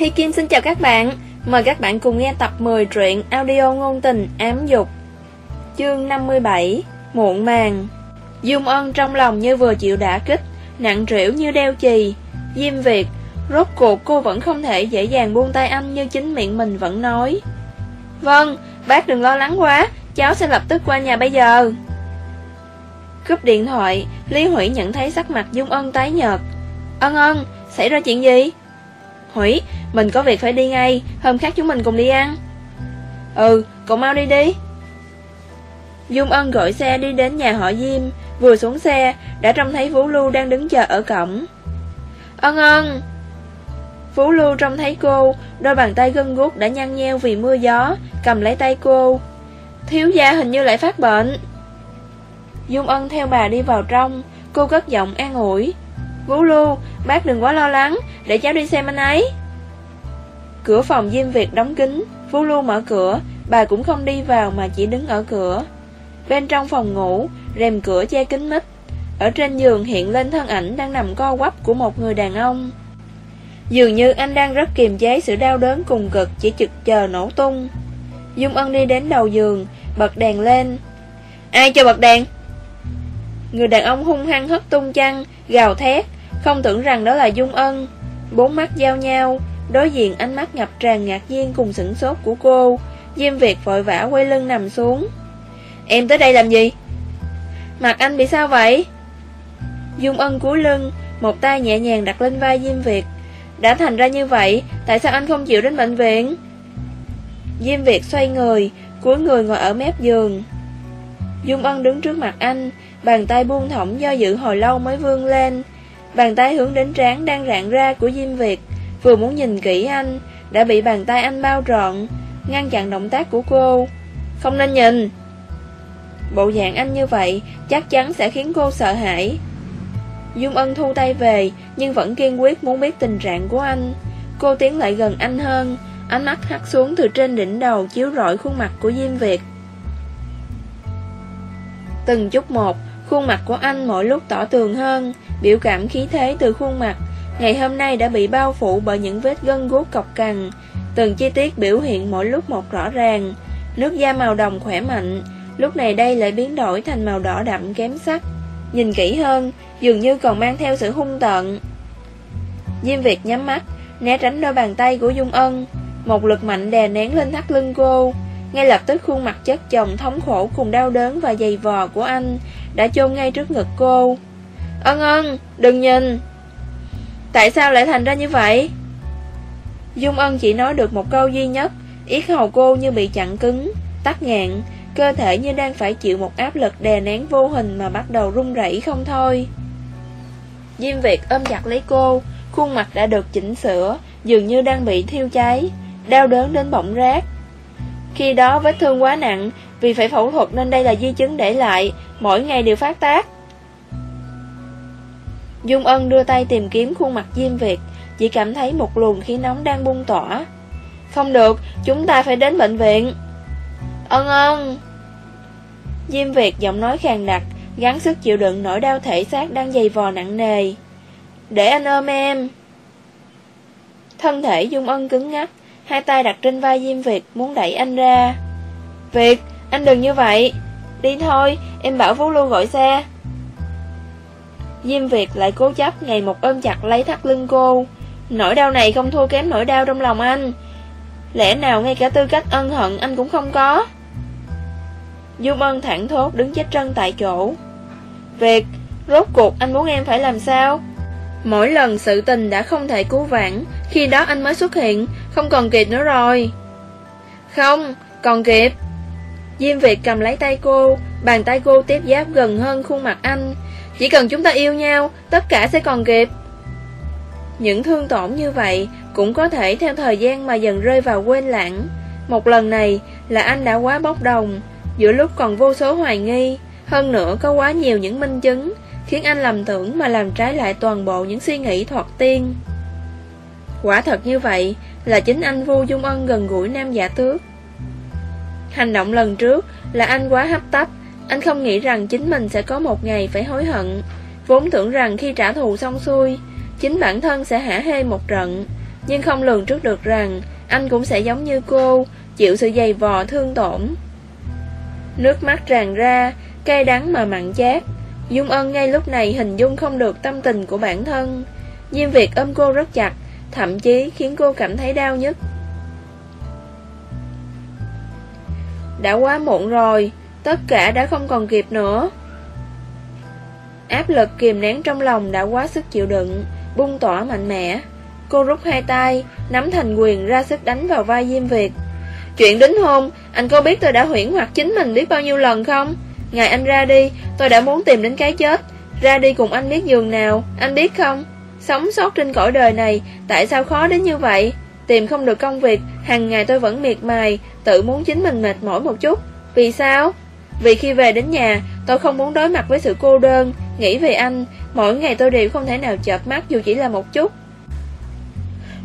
Hi Kim xin chào các bạn, mời các bạn cùng nghe tập 10 truyện audio ngôn tình ám dục. Chương 57, Muộn màng Dung ân trong lòng như vừa chịu đả kích, nặng trĩu như đeo chì. Diêm Việt, rốt cuộc cô vẫn không thể dễ dàng buông tay anh như chính miệng mình vẫn nói. Vâng, bác đừng lo lắng quá, cháu sẽ lập tức qua nhà bây giờ. Cúp điện thoại, Lý Hủy nhận thấy sắc mặt Dung ân tái nhợt. Ân ân, xảy ra chuyện gì? Hủy, mình có việc phải đi ngay, hôm khác chúng mình cùng đi ăn. Ừ, cậu mau đi đi. Dung Ân gọi xe đi đến nhà họ Diêm, vừa xuống xe, đã trông thấy Vũ Lưu đang đứng chờ ở cổng. Ân ân! Vũ Lưu trông thấy cô, đôi bàn tay gân guốc đã nhăn nheo vì mưa gió, cầm lấy tay cô. Thiếu gia hình như lại phát bệnh. Dung Ân theo bà đi vào trong, cô cất giọng an ủi. Vũ Lưu, bác đừng quá lo lắng, để cháu đi xem anh ấy. Cửa phòng Diêm Việt đóng kín, Vũ Lưu mở cửa, bà cũng không đi vào mà chỉ đứng ở cửa. Bên trong phòng ngủ, rèm cửa che kín mít. Ở trên giường hiện lên thân ảnh đang nằm co quắp của một người đàn ông. Dường như anh đang rất kiềm chế sự đau đớn cùng cực chỉ trực chờ nổ tung. Dung Ân đi đến đầu giường, bật đèn lên. Ai cho bật đèn? Người đàn ông hung hăng hất tung chăn, gào thét, không tưởng rằng đó là Dung Ân. Bốn mắt giao nhau, đối diện ánh mắt ngập tràn ngạc nhiên cùng sửng sốt của cô. Diêm Việt vội vã quay lưng nằm xuống. Em tới đây làm gì? Mặt anh bị sao vậy? Dung Ân cúi lưng, một tay nhẹ nhàng đặt lên vai Diêm Việt. Đã thành ra như vậy, tại sao anh không chịu đến bệnh viện? Diêm Việt xoay người, cúi người ngồi ở mép giường. Dung Ân đứng trước mặt anh, bàn tay buông thõng do dự hồi lâu mới vươn lên. Bàn tay hướng đến trán đang rạng ra của Diêm Việt, vừa muốn nhìn kỹ anh, đã bị bàn tay anh bao trọn, ngăn chặn động tác của cô. Không nên nhìn! Bộ dạng anh như vậy chắc chắn sẽ khiến cô sợ hãi. Dung Ân thu tay về, nhưng vẫn kiên quyết muốn biết tình trạng của anh. Cô tiến lại gần anh hơn, ánh mắt hắt xuống từ trên đỉnh đầu chiếu rọi khuôn mặt của Diêm Việt. Từng chút một, khuôn mặt của anh mỗi lúc tỏ tường hơn, biểu cảm khí thế từ khuôn mặt, ngày hôm nay đã bị bao phủ bởi những vết gân guốc cọc cằn, từng chi tiết biểu hiện mỗi lúc một rõ ràng, nước da màu đồng khỏe mạnh, lúc này đây lại biến đổi thành màu đỏ đậm kém sắc. Nhìn kỹ hơn, dường như còn mang theo sự hung tợn. Diêm Việt nhắm mắt, né tránh đôi bàn tay của Dung Ân, một lực mạnh đè nén lên thắt lưng cô. Ngay lập tức khuôn mặt chất chồng thống khổ cùng đau đớn và dày vò của anh đã chôn ngay trước ngực cô. Ân ân, đừng nhìn. Tại sao lại thành ra như vậy? Dung Ân chỉ nói được một câu duy nhất, yết hầu cô như bị chặn cứng, tắt ngạn, cơ thể như đang phải chịu một áp lực đè nén vô hình mà bắt đầu run rẩy không thôi. Diêm Việt ôm chặt lấy cô, khuôn mặt đã được chỉnh sửa, dường như đang bị thiêu cháy, đau đớn đến bỏng rát. Khi đó vết thương quá nặng, vì phải phẫu thuật nên đây là di chứng để lại, mỗi ngày đều phát tác. Dung Ân đưa tay tìm kiếm khuôn mặt Diêm Việt, chỉ cảm thấy một luồng khí nóng đang bung tỏa. Không được, chúng ta phải đến bệnh viện. Ân ân! Diêm Việt giọng nói khàn đặc, gắng sức chịu đựng nỗi đau thể xác đang dày vò nặng nề. Để anh ôm em. Thân thể Dung Ân cứng ngắc, hai tay đặt trên vai Diêm Việt muốn đẩy anh ra. Việt, anh đừng như vậy. Đi thôi, em bảo vũ Lưu gọi xe. Diêm Việt lại cố chấp ngày một ôm chặt lấy thắt lưng cô. Nỗi đau này không thua kém nỗi đau trong lòng anh. Lẽ nào ngay cả tư cách ân hận anh cũng không có? Dung Ân thẳng thốt đứng chết chân tại chỗ. Việc, rốt cuộc anh muốn em phải làm sao? Mỗi lần sự tình đã không thể cứu vãn, khi đó anh mới xuất hiện, không còn kịp nữa rồi. Không, còn kịp. Diêm Việt cầm lấy tay cô, bàn tay cô tiếp giáp gần hơn khuôn mặt anh. Chỉ cần chúng ta yêu nhau, tất cả sẽ còn kịp. Những thương tổn như vậy cũng có thể theo thời gian mà dần rơi vào quên lãng. Một lần này là anh đã quá bốc đồng, giữa lúc còn vô số hoài nghi, hơn nữa có quá nhiều những minh chứng, khiến anh lầm tưởng mà làm trái lại toàn bộ những suy nghĩ thoạt tiên. Quả thật như vậy, là chính anh vô dung ân gần gũi nam giả tước. Hành động lần trước là anh quá hấp tấp, anh không nghĩ rằng chính mình sẽ có một ngày phải hối hận, vốn tưởng rằng khi trả thù xong xuôi, chính bản thân sẽ hả hê một trận, nhưng không lường trước được rằng anh cũng sẽ giống như cô, chịu sự dày vò thương tổn. Nước mắt tràn ra, cay đắng mà mặn chát. Dung Ân ngay lúc này hình dung không được tâm tình của bản thân. Diêm Việt ôm cô rất chặt, thậm chí khiến cô cảm thấy đau nhất. Đã quá muộn rồi, tất cả đã không còn kịp nữa. Áp lực kìm nén trong lòng đã quá sức chịu đựng, bung tỏa mạnh mẽ. Cô rút hai tay, nắm thành quyền ra sức đánh vào vai Diêm Việt. Chuyện đính hôn, anh có biết tôi đã huyễn hoặc chính mình biết bao nhiêu lần không? Ngày anh ra đi, tôi đã muốn tìm đến cái chết. Ra đi cùng anh biết giường nào, anh biết không? Sống sót trên cõi đời này, tại sao khó đến như vậy? Tìm không được công việc, hàng ngày tôi vẫn miệt mài, tự muốn chính mình mệt mỏi một chút. Vì sao? Vì khi về đến nhà, tôi không muốn đối mặt với sự cô đơn, nghĩ về anh, mỗi ngày tôi đều không thể nào chợp mắt dù chỉ là một chút.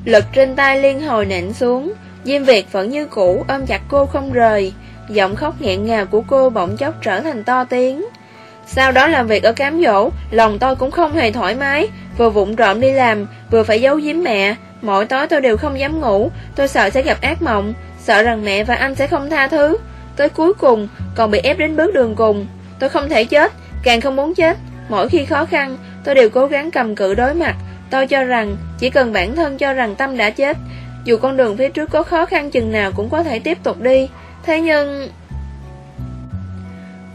Lực trên tay liên hồi nện xuống, Diêm Việt vẫn như cũ ôm chặt cô không rời, giọng khóc nghẹn ngào của cô bỗng chốc trở thành to tiếng. Sau đó làm việc ở cám dỗ, lòng tôi cũng không hề thoải mái, vừa vụng trộm đi làm, vừa phải giấu giếm mẹ, mỗi tối tôi đều không dám ngủ, tôi sợ sẽ gặp ác mộng, sợ rằng mẹ và anh sẽ không tha thứ. Tới cuối cùng, còn bị ép đến bước đường cùng, tôi không thể chết, càng không muốn chết, mỗi khi khó khăn, tôi đều cố gắng cầm cự đối mặt, tôi cho rằng chỉ cần bản thân cho rằng Tâm đã chết, dù con đường phía trước có khó khăn chừng nào cũng có thể tiếp tục đi. Thế nhưng...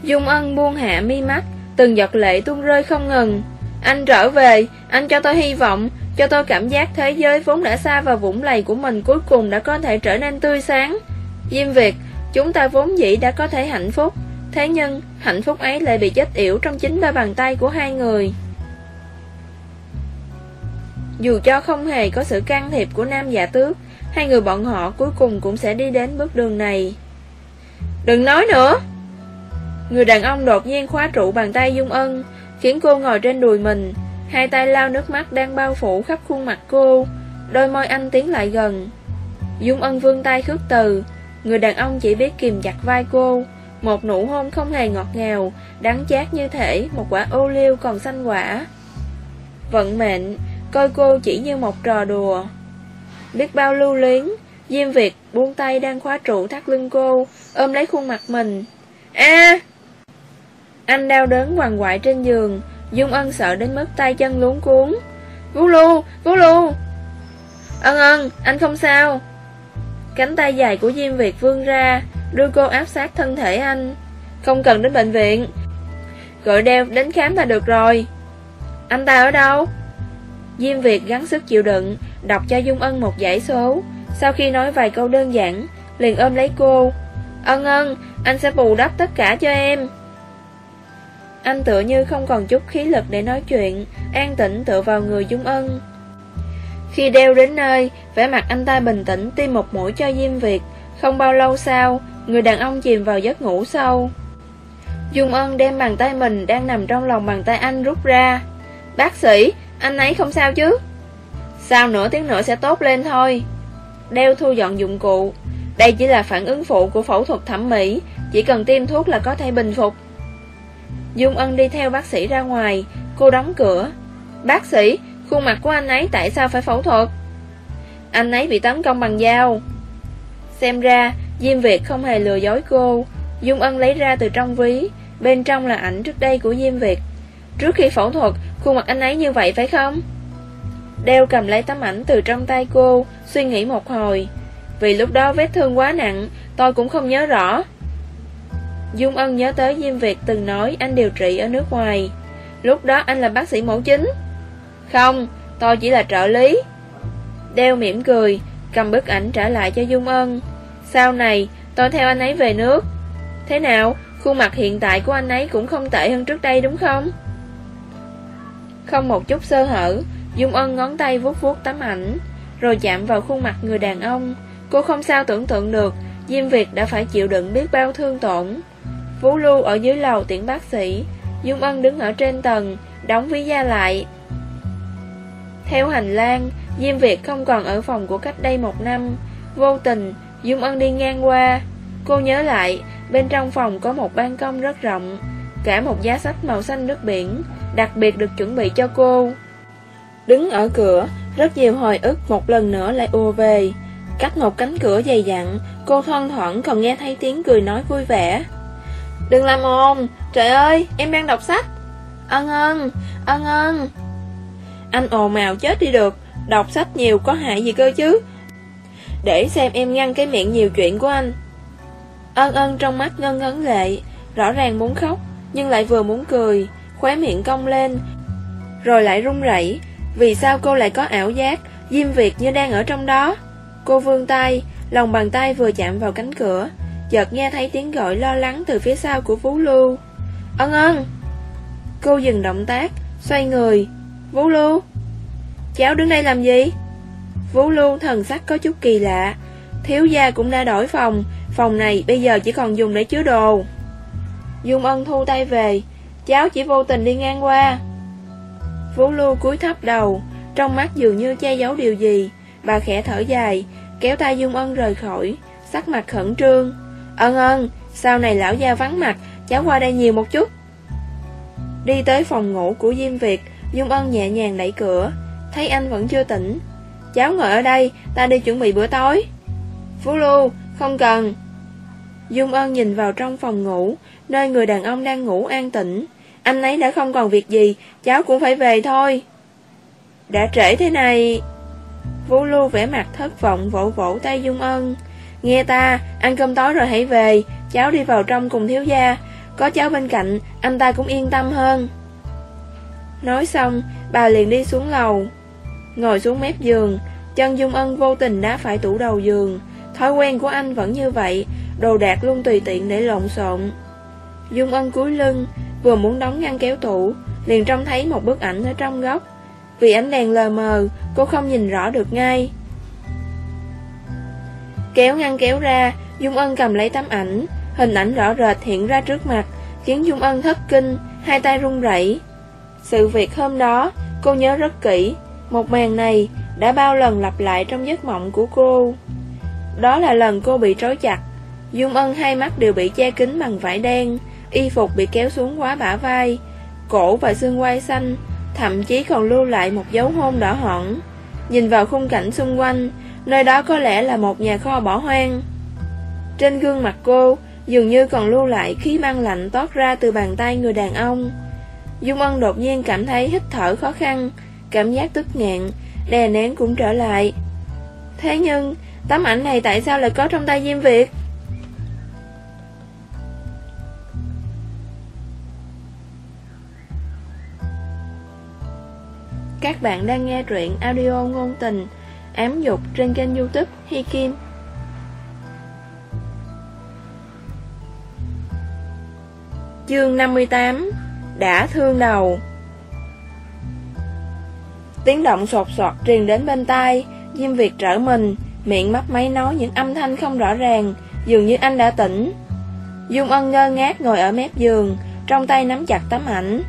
Dung Ân buông hạ mi mắt, từng giọt lệ tuôn rơi không ngừng. Anh trở về, anh cho tôi hy vọng, cho tôi cảm giác thế giới vốn đã xa vào vũng lầy của mình cuối cùng đã có thể trở nên tươi sáng. Diêm Việt, chúng ta vốn dĩ đã có thể hạnh phúc, thế nhưng hạnh phúc ấy lại bị chết yểu trong chính đôi bàn tay của hai người. Dù cho không hề có sự can thiệp của nam giả tước, hai người bọn họ cuối cùng cũng sẽ đi đến bước đường này. Đừng nói nữa! Người đàn ông đột nhiên khóa trụ bàn tay Dung Ân, khiến cô ngồi trên đùi mình, hai tay lao nước mắt đang bao phủ khắp khuôn mặt cô, đôi môi anh tiến lại gần. Dung Ân vương tay khước từ, người đàn ông chỉ biết kìm chặt vai cô, một nụ hôn không hề ngọt ngào, đắng chát như thể một quả ô liu còn xanh quả. Vận mệnh, coi cô chỉ như một trò đùa. Biết bao lưu luyến, Diêm Việt buông tay đang khóa trụ thắt lưng cô, ôm lấy khuôn mặt mình. a anh đau đớn quằn quại trên giường, Dung Ân sợ đến mức tay chân luống cuốn. Vũ Lu, Vũ Lu. Ân ân, anh không sao. Cánh tay dài của Diêm Việt vươn ra, đưa cô áp sát thân thể anh. Không cần đến bệnh viện. Gọi đeo đến khám là được rồi. Anh ta ở đâu? Diêm Việt gắng sức chịu đựng, đọc cho Dung Ân một dãy số. Sau khi nói vài câu đơn giản, liền ôm lấy cô. Ân ân, anh sẽ bù đắp tất cả cho em. Anh tựa như không còn chút khí lực để nói chuyện, an tĩnh tựa vào người Dung Ân. Khi đeo đến nơi, vẻ mặt anh ta bình tĩnh tiêm một mũi cho Diêm Việt. Không bao lâu sau, người đàn ông chìm vào giấc ngủ sâu. Dung Ân đem bàn tay mình đang nằm trong lòng bàn tay anh rút ra. Bác sĩ, anh ấy không sao chứ? Sao nửa tiếng nữa sẽ tốt lên thôi. Đeo thu dọn dụng cụ. Đây chỉ là phản ứng phụ của phẫu thuật thẩm mỹ, chỉ cần tiêm thuốc là có thể bình phục. Dung Ân đi theo bác sĩ ra ngoài, cô đóng cửa. Bác sĩ, khuôn mặt của anh ấy tại sao phải phẫu thuật? Anh ấy bị tấn công bằng dao. Xem ra, Diêm Việt không hề lừa dối cô. Dung Ân lấy ra từ trong ví, bên trong là ảnh trước đây của Diêm Việt. Trước khi phẫu thuật, khuôn mặt anh ấy như vậy phải không? Đeo cầm lấy tấm ảnh từ trong tay cô, suy nghĩ một hồi. Vì lúc đó vết thương quá nặng, tôi cũng không nhớ rõ. Dung Ân nhớ tới Diêm Việt từng nói anh điều trị ở nước ngoài. Lúc đó anh là bác sĩ mẫu chính. Không, tôi chỉ là trợ lý. Đeo mỉm cười, cầm bức ảnh trả lại cho Dung Ân. Sau này, tôi theo anh ấy về nước. Thế nào, khuôn mặt hiện tại của anh ấy cũng không tệ hơn trước đây đúng không? Không một chút sơ hở, Dung Ân ngón tay vuốt vuốt tấm ảnh, rồi chạm vào khuôn mặt người đàn ông. Cô không sao tưởng tượng được, Diêm Việt đã phải chịu đựng biết bao thương tổn. Phú Lưu ở dưới lầu tiễn bác sĩ, Dung Ân đứng ở trên tầng, đóng ví da lại. Theo hành lang, Diêm Việt không còn ở phòng của cách đây một năm. Vô tình, Dung Ân đi ngang qua. Cô nhớ lại, bên trong phòng có một ban công rất rộng, cả một giá sách màu xanh nước biển, đặc biệt được chuẩn bị cho cô. Đứng ở cửa, Rất nhiều hồi ức một lần nữa lại ùa về Cách một cánh cửa dày dặn Cô thoang thoảng còn nghe thấy tiếng cười nói vui vẻ Đừng làm ồn. Trời ơi, em đang đọc sách. À ân à ân Ân ân Anh ồn màu chết đi được. Đọc sách nhiều có hại gì cơ chứ? Để xem em ngăn cái miệng nhiều chuyện của anh. Ân ân trong mắt ngân ngấn lệ, Rõ ràng muốn khóc, Nhưng lại vừa muốn cười, Khóe miệng cong lên, Rồi lại run rẩy. Vì sao cô lại có ảo giác, Diêm Việt như đang ở trong đó? Cô vươn tay, Lòng bàn tay vừa chạm vào cánh cửa Chợt nghe thấy tiếng gọi lo lắng từ phía sau của Phú Lưu Ân ân. Cô dừng động tác, Xoay người. Vũ Lưu Cháu đứng đây làm gì? Vũ Lưu thần sắc có chút kỳ lạ. Thiếu gia cũng đã đổi phòng Phòng này bây giờ chỉ còn dùng để chứa đồ. Dung Ân thu tay về. Cháu chỉ vô tình đi ngang qua. Vũ Lưu cúi thấp đầu, Trong mắt dường như che giấu điều gì. Bà khẽ thở dài, Kéo tay Dung Ân rời khỏi, Sắc mặt khẩn trương. Ân ân, Sau này lão gia vắng mặt, Cháu qua đây nhiều một chút. Đi tới phòng ngủ của Diêm Việt, Dung Ân nhẹ nhàng đẩy cửa. Thấy anh vẫn chưa tỉnh. Cháu ngồi ở đây, Ta đi chuẩn bị bữa tối. Phú Lưu, Không cần. Dung Ân nhìn vào trong phòng ngủ, Nơi người đàn ông đang ngủ an tĩnh. Anh ấy đã không còn việc gì, Cháu cũng phải về thôi. Đã trễ thế này. Vũ Lưu vẻ mặt thất vọng vỗ vỗ tay Dung Ân. Nghe ta, ăn cơm tối rồi hãy về Cháu đi vào trong cùng thiếu gia. Có cháu bên cạnh, anh ta cũng yên tâm hơn. Nói xong, bà liền đi xuống lầu. Ngồi xuống mép giường Chân Dung Ân vô tình đá phải tủ đầu giường. Thói quen của anh vẫn như vậy Đồ đạc luôn tùy tiện để lộn xộn. Dung Ân cúi lưng Vừa muốn đóng ngăn kéo tủ Liền trông thấy một bức ảnh ở trong góc. Vì ánh đèn lờ mờ Cô không nhìn rõ được ngay. Kéo ngăn kéo ra, Dung Ân cầm lấy tấm ảnh, Hình ảnh rõ rệt hiện ra trước mặt, Khiến Dung Ân thất kinh, Hai tay run rẩy. Sự việc hôm đó, Cô nhớ rất kỹ, Một màn này đã bao lần lặp lại trong giấc mộng của cô. Đó là lần cô bị trói chặt, Dung Ân hai mắt đều bị che kín bằng vải đen, Y phục bị kéo xuống quá bả vai, Cổ và xương quai xanh, Thậm chí còn lưu lại một dấu hôn đỏ hỏn. Nhìn vào khung cảnh xung quanh Nơi đó có lẽ là một nhà kho bỏ hoang. Trên gương mặt cô, Dường như còn lưu lại khí băng lạnh toát ra từ bàn tay người đàn ông. Dung Ân đột nhiên cảm thấy hít thở khó khăn, Cảm giác tức nghẹn, Đè nén cũng trở lại. Thế nhưng, Tấm ảnh này tại sao lại có trong tay Diêm Việt? Các bạn đang nghe truyện audio ngôn tình Ám dục trên kênh youtube Hi Kim. Chương 58 Đã thương đầu. Tiếng động sột soạt truyền đến bên tai, Diêm Việt trở mình, Miệng mắt máy nói những âm thanh không rõ ràng, Dường như anh đã tỉnh. Dung ân ngơ ngác ngồi ở mép giường, Trong tay nắm chặt tấm ảnh.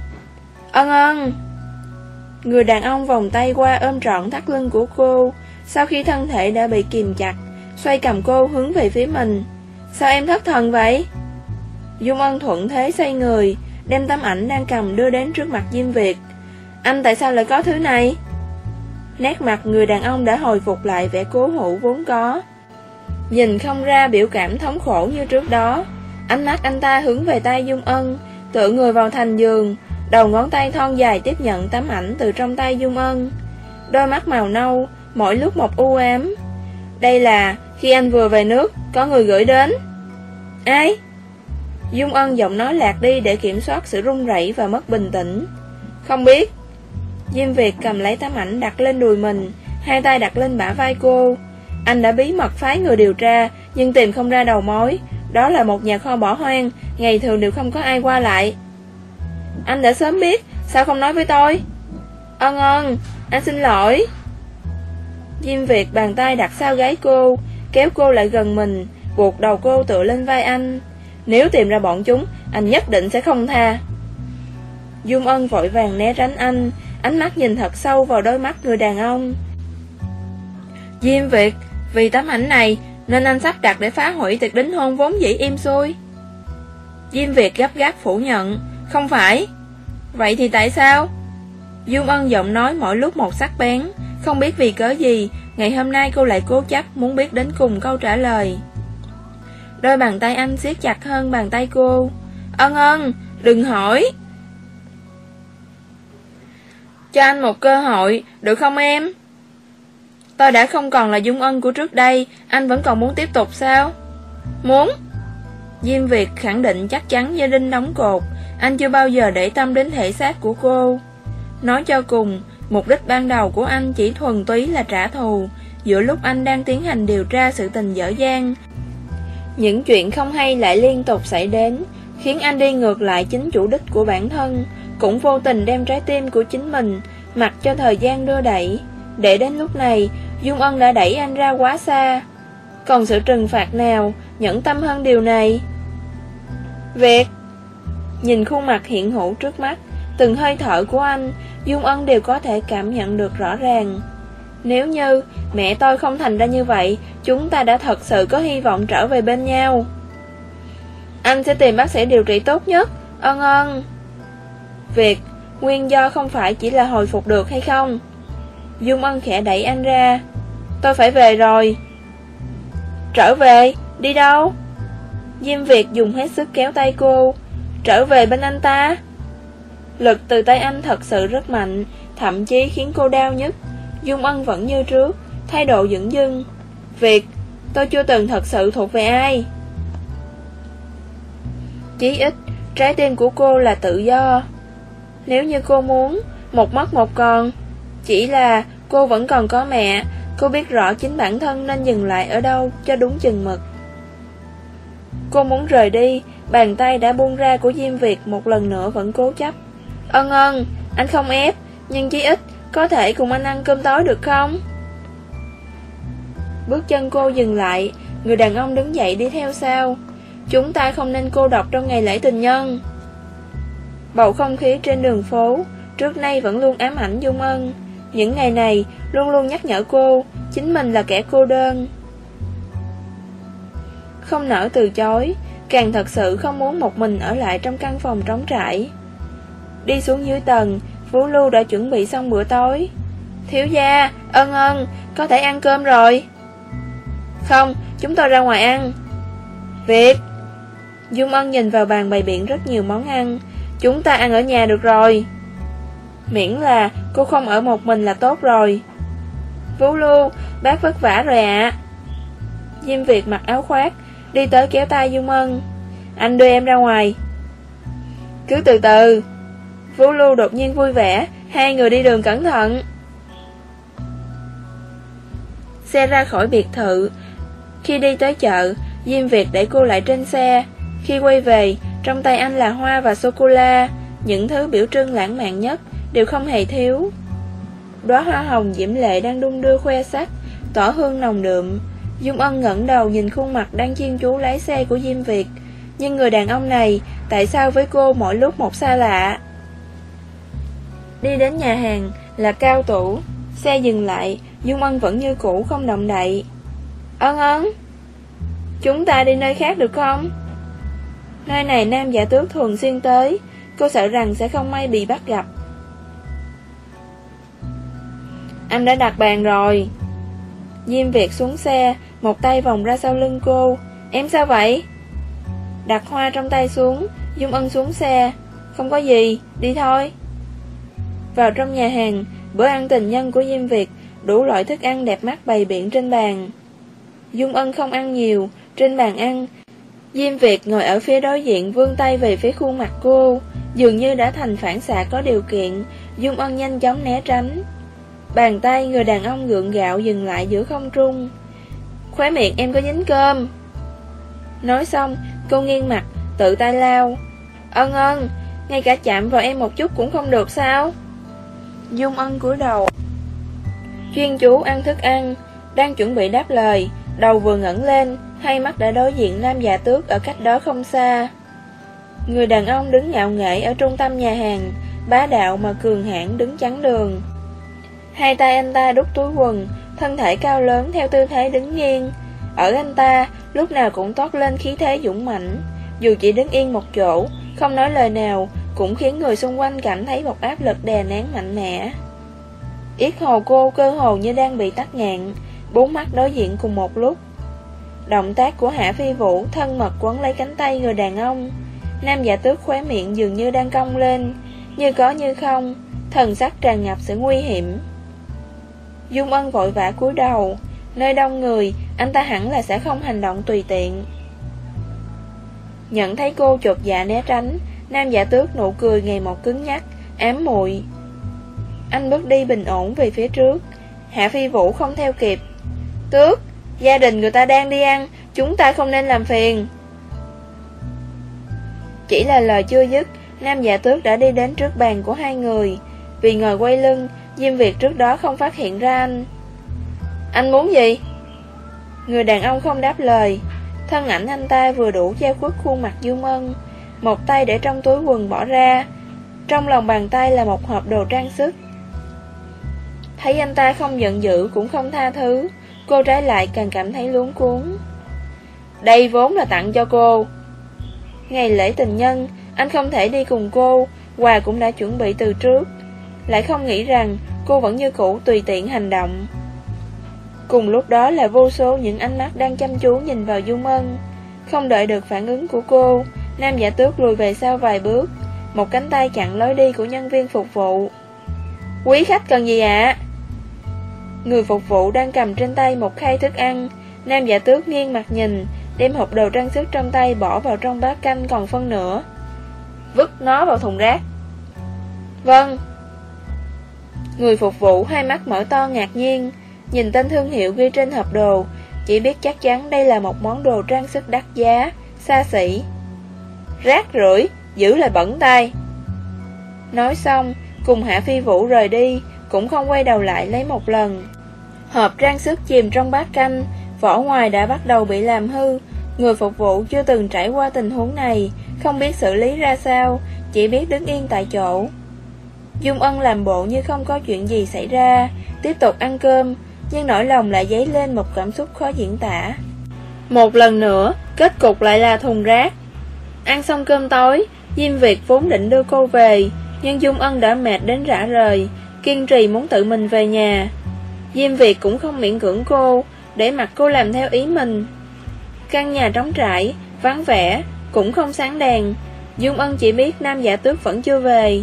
Ân ân. Người đàn ông vòng tay qua ôm trọn thắt lưng của cô sau khi thân thể đã bị kìm chặt, Xoay cầm cô hướng về phía mình. Sao em thất thần vậy? Dung Ân thuận thế xoay người, Đem tấm ảnh đang cầm đưa đến trước mặt Diêm Việt. Anh tại sao lại có thứ này? Nét mặt người đàn ông đã hồi phục lại vẻ cố hữu vốn có. Nhìn không ra biểu cảm thống khổ như trước đó. Ánh mắt anh ta hướng về tay Dung Ân, Tựa người vào thành giường. Đầu ngón tay thon dài tiếp nhận tấm ảnh từ trong tay Dung Ân. Đôi mắt màu nâu Mỗi lúc một u ám. Đây là khi anh vừa về nước, Có người gửi đến. Ai? Dung Ân giọng nói lạc đi để kiểm soát sự run rẩy và mất bình tĩnh. Không biết. Diêm Việt cầm lấy tấm ảnh đặt lên đùi mình, Hai tay đặt lên bả vai cô. Anh đã bí mật phái người điều tra, Nhưng tìm không ra đầu mối. Đó là một nhà kho bỏ hoang, Ngày thường đều không có ai qua lại. Anh đã sớm biết, Sao không nói với tôi? Ân ân, Anh xin lỗi. Diêm Việt bàn tay đặt sau gáy cô, Kéo cô lại gần mình, Buộc đầu cô tựa lên vai anh. Nếu tìm ra bọn chúng, Anh nhất định sẽ không tha. Dung Ân vội vàng né tránh anh, Ánh mắt nhìn thật sâu vào đôi mắt người đàn ông. Diêm Việt Vì tấm ảnh này Nên anh sắp đặt để phá hủy tiệc đính hôn vốn dĩ im xuôi Diêm Việt gấp gáp phủ nhận, Không phải. Vậy thì tại sao? Dung Ân giọng nói mỗi lúc một sắc bén không biết vì cớ gì, ngày hôm nay cô lại cố chấp muốn biết đến cùng câu trả lời. Đôi bàn tay anh siết chặt hơn bàn tay cô. Ân ân, đừng hỏi. Cho anh một cơ hội, được không em? Tôi đã không còn là Dung Ân của trước đây, anh vẫn còn muốn tiếp tục sao? Muốn. Diêm Việt khẳng định chắc chắn gia đình đóng cột, anh chưa bao giờ để tâm đến thể xác của cô. Nói cho cùng, mục đích ban đầu của anh chỉ thuần túy là trả thù, giữa lúc anh đang tiến hành điều tra sự tình dở dang. Những chuyện không hay lại liên tục xảy đến, khiến anh đi ngược lại chính chủ đích của bản thân, cũng vô tình đem trái tim của chính mình, mặc cho thời gian đưa đẩy. Để đến lúc này, Dung Ân đã đẩy anh ra quá xa. Còn sự trừng phạt nào nhẫn tâm hơn điều này? Việc Nhìn khuôn mặt hiện hữu trước mắt, từng hơi thở của anh, Dung Ân đều có thể cảm nhận được rõ ràng. Nếu như mẹ tôi không thành ra như vậy, chúng ta đã thật sự có hy vọng trở về bên nhau. Anh sẽ tìm bác sĩ điều trị tốt nhất, ân ân. Việc, nguyên do không phải chỉ là hồi phục được hay không? Dung Ân khẽ đẩy anh ra. Tôi phải về rồi. Trở về? Đi đâu? Diêm Việt dùng hết sức kéo tay cô. Trở về bên anh ta. Lực từ tay anh thật sự rất mạnh, thậm chí khiến cô đau nhất. Dung Ân vẫn như trước, thái độ dững dưng. Việc, tôi chưa từng thật sự thuộc về ai. Chí ít, trái tim của cô là tự do. Nếu như cô muốn, một mất một còn. Chỉ là cô vẫn còn có mẹ, cô biết rõ chính bản thân nên dừng lại ở đâu cho đúng chừng mực. Cô muốn rời đi, bàn tay đã buông ra của Diêm Việt một lần nữa vẫn cố chấp. Ân ân, anh không ép, nhưng chí ít có thể cùng anh ăn cơm tối được không? Bước chân cô dừng lại, người đàn ông đứng dậy đi theo sau. Chúng ta không nên cô độc trong ngày lễ tình nhân. Bầu không khí trên đường phố, trước nay vẫn luôn ám ảnh Dung Ân. Những ngày này luôn luôn nhắc nhở cô, chính mình là kẻ cô đơn. Không nỡ từ chối, càng thật sự không muốn một mình ở lại trong căn phòng trống trải. Đi xuống dưới tầng, Phú Lưu đã chuẩn bị xong bữa tối. Thiếu gia, ân ân, có thể ăn cơm rồi. Không, chúng tôi ra ngoài ăn. Việc. Dung Ân nhìn vào bàn bày biện rất nhiều món ăn. Chúng ta ăn ở nhà được rồi. Miễn là cô không ở một mình là tốt rồi. Phú Lưu, bác vất vả rồi ạ. À. Diêm Việt mặc áo khoác, đi tới kéo tay Dung Ân. Anh đưa em ra ngoài. Cứ từ từ, Vũ Lưu đột nhiên vui vẻ, hai người đi đường cẩn thận. Xe ra khỏi biệt thự. Khi đi tới chợ, Diêm Việt để cô lại trên xe. Khi quay về, trong tay anh là hoa và sô-cô-la, những thứ biểu trưng lãng mạn nhất, đều không hề thiếu. Đóa hoa hồng diễm lệ đang đung đưa khoe sắc, tỏ hương nồng đượm. Dung Ân ngẩng đầu nhìn khuôn mặt đang chuyên chú lái xe của Diêm Việt. Nhưng người đàn ông này, tại sao với cô mỗi lúc một xa lạ? Đi đến nhà hàng là cao tủ. Xe dừng lại Dung Ân vẫn như cũ không động đậy. Ân ân Chúng ta đi nơi khác được không? Nơi này nam giả tước thường xuyên tới Cô sợ rằng sẽ không may bị bắt gặp. Anh đã đặt bàn rồi. Diêm Việt xuống xe Một tay vòng ra sau lưng cô. Em sao vậy? Đặt hoa trong tay xuống Dung Ân xuống xe. Không có gì, đi thôi vào trong nhà hàng, bữa ăn tình nhân của Diêm Việt, đủ loại thức ăn đẹp mắt bày biện trên bàn. Dung Ân không ăn nhiều, trên bàn ăn. Diêm Việt ngồi ở phía đối diện vươn tay về phía khuôn mặt cô, dường như đã thành phản xạ có điều kiện, Dung Ân nhanh chóng né tránh. Bàn tay người đàn ông gượng gạo dừng lại giữa không trung. Khóe miệng em có dính cơm. Nói xong, cô nghiêng mặt, tự tay lao. Ân ân, ngay cả chạm vào em một chút cũng không được sao? Dung Ân cúi đầu. Chuyên chú ăn thức ăn, Đang chuẩn bị đáp lời, Đầu vừa ngẩng lên, Hai mắt đã đối diện nam già tước ở cách đó không xa. Người đàn ông đứng ngạo nghễ ở trung tâm nhà hàng, Bá đạo mà cường hãn đứng chắn đường. Hai tay anh ta đút túi quần, Thân thể cao lớn theo tư thế đứng nghiêng. Ở anh ta, lúc nào cũng toát lên khí thế dũng mạnh Dù chỉ đứng yên một chỗ, Không nói lời nào cũng khiến người xung quanh cảm thấy một áp lực đè nén mạnh mẽ. Yết hồ cô cơ hồ như đang bị tắt ngạn Bốn mắt đối diện cùng một lúc. Động tác của Hạ Phi Vũ, thân mật quấn lấy cánh tay người đàn ông. Nam giả tước khóe miệng dường như đang cong lên, Như có như không, Thần sắc tràn ngập sự nguy hiểm. Dung Ân vội vã cúi đầu, Nơi đông người, Anh ta hẳn là sẽ không hành động tùy tiện. Nhận thấy cô chuột dạ né tránh Nam giả tước nụ cười ngày một cứng nhắc, Ám muội. Anh bước đi bình ổn về phía trước. Hạ Phi Vũ không theo kịp. Tước, Gia đình người ta đang đi ăn, Chúng ta không nên làm phiền. Chỉ là lời chưa dứt, Nam giả tước đã đi đến trước bàn của hai người. Vì ngồi quay lưng, Diêm Việt trước đó không phát hiện ra anh. Anh muốn gì? Người đàn ông không đáp lời. Thân ảnh anh ta vừa đủ che khuất khuôn mặt Du Mân. Một tay để trong túi quần bỏ ra. Trong lòng bàn tay là một hộp đồ trang sức. Thấy anh ta không giận dữ cũng không tha thứ, Cô trái lại càng cảm thấy luống cuốn Đây vốn là tặng cho cô. Ngày lễ tình nhân, Anh không thể đi cùng cô. Quà cũng đã chuẩn bị từ trước. Lại không nghĩ rằng cô vẫn như cũ tùy tiện hành động. Cùng lúc đó là vô số những ánh mắt đang chăm chú nhìn vào Dung Ân Không đợi được phản ứng của cô Nam giả tước lùi về sau vài bước. Một cánh tay chặn lối đi của nhân viên phục vụ. Quý khách cần gì ạ? Người phục vụ đang cầm trên tay một khay thức ăn. Nam giả tước nghiêng mặt nhìn, Đem hộp đồ trang sức trong tay bỏ vào trong bát canh còn phân nửa. Vứt nó vào thùng rác. Vâng. Người phục vụ hai mắt mở to ngạc nhiên, Nhìn tên thương hiệu ghi trên hộp đồ, Chỉ biết chắc chắn đây là một món đồ trang sức đắt giá, Xa xỉ. Rác rưởi, Giữ lại bẩn tay. Nói xong, Cùng Hạ Phi Vũ rời đi, Cũng không quay đầu lại lấy một lần. Hộp trang sức chìm trong bát canh, Vỏ ngoài đã bắt đầu bị làm hư. Người phục vụ chưa từng trải qua tình huống này, Không biết xử lý ra sao, Chỉ biết đứng yên tại chỗ. Dung Ân làm bộ như không có chuyện gì xảy ra, Tiếp tục ăn cơm, Nhưng nỗi lòng lại dấy lên một cảm xúc khó diễn tả. Một lần nữa, Kết cục lại là thùng rác. Ăn xong cơm tối, Diêm Việt vốn định đưa cô về, Nhưng Dung Ân đã mệt đến rã rời, Kiên trì muốn tự mình về nhà. Diêm Việt cũng không miễn cưỡng cô, Để mặc cô làm theo ý mình. Căn nhà trống trải, Vắng vẻ, Cũng không sáng đèn, Dung Ân chỉ biết nam giả tước vẫn chưa về.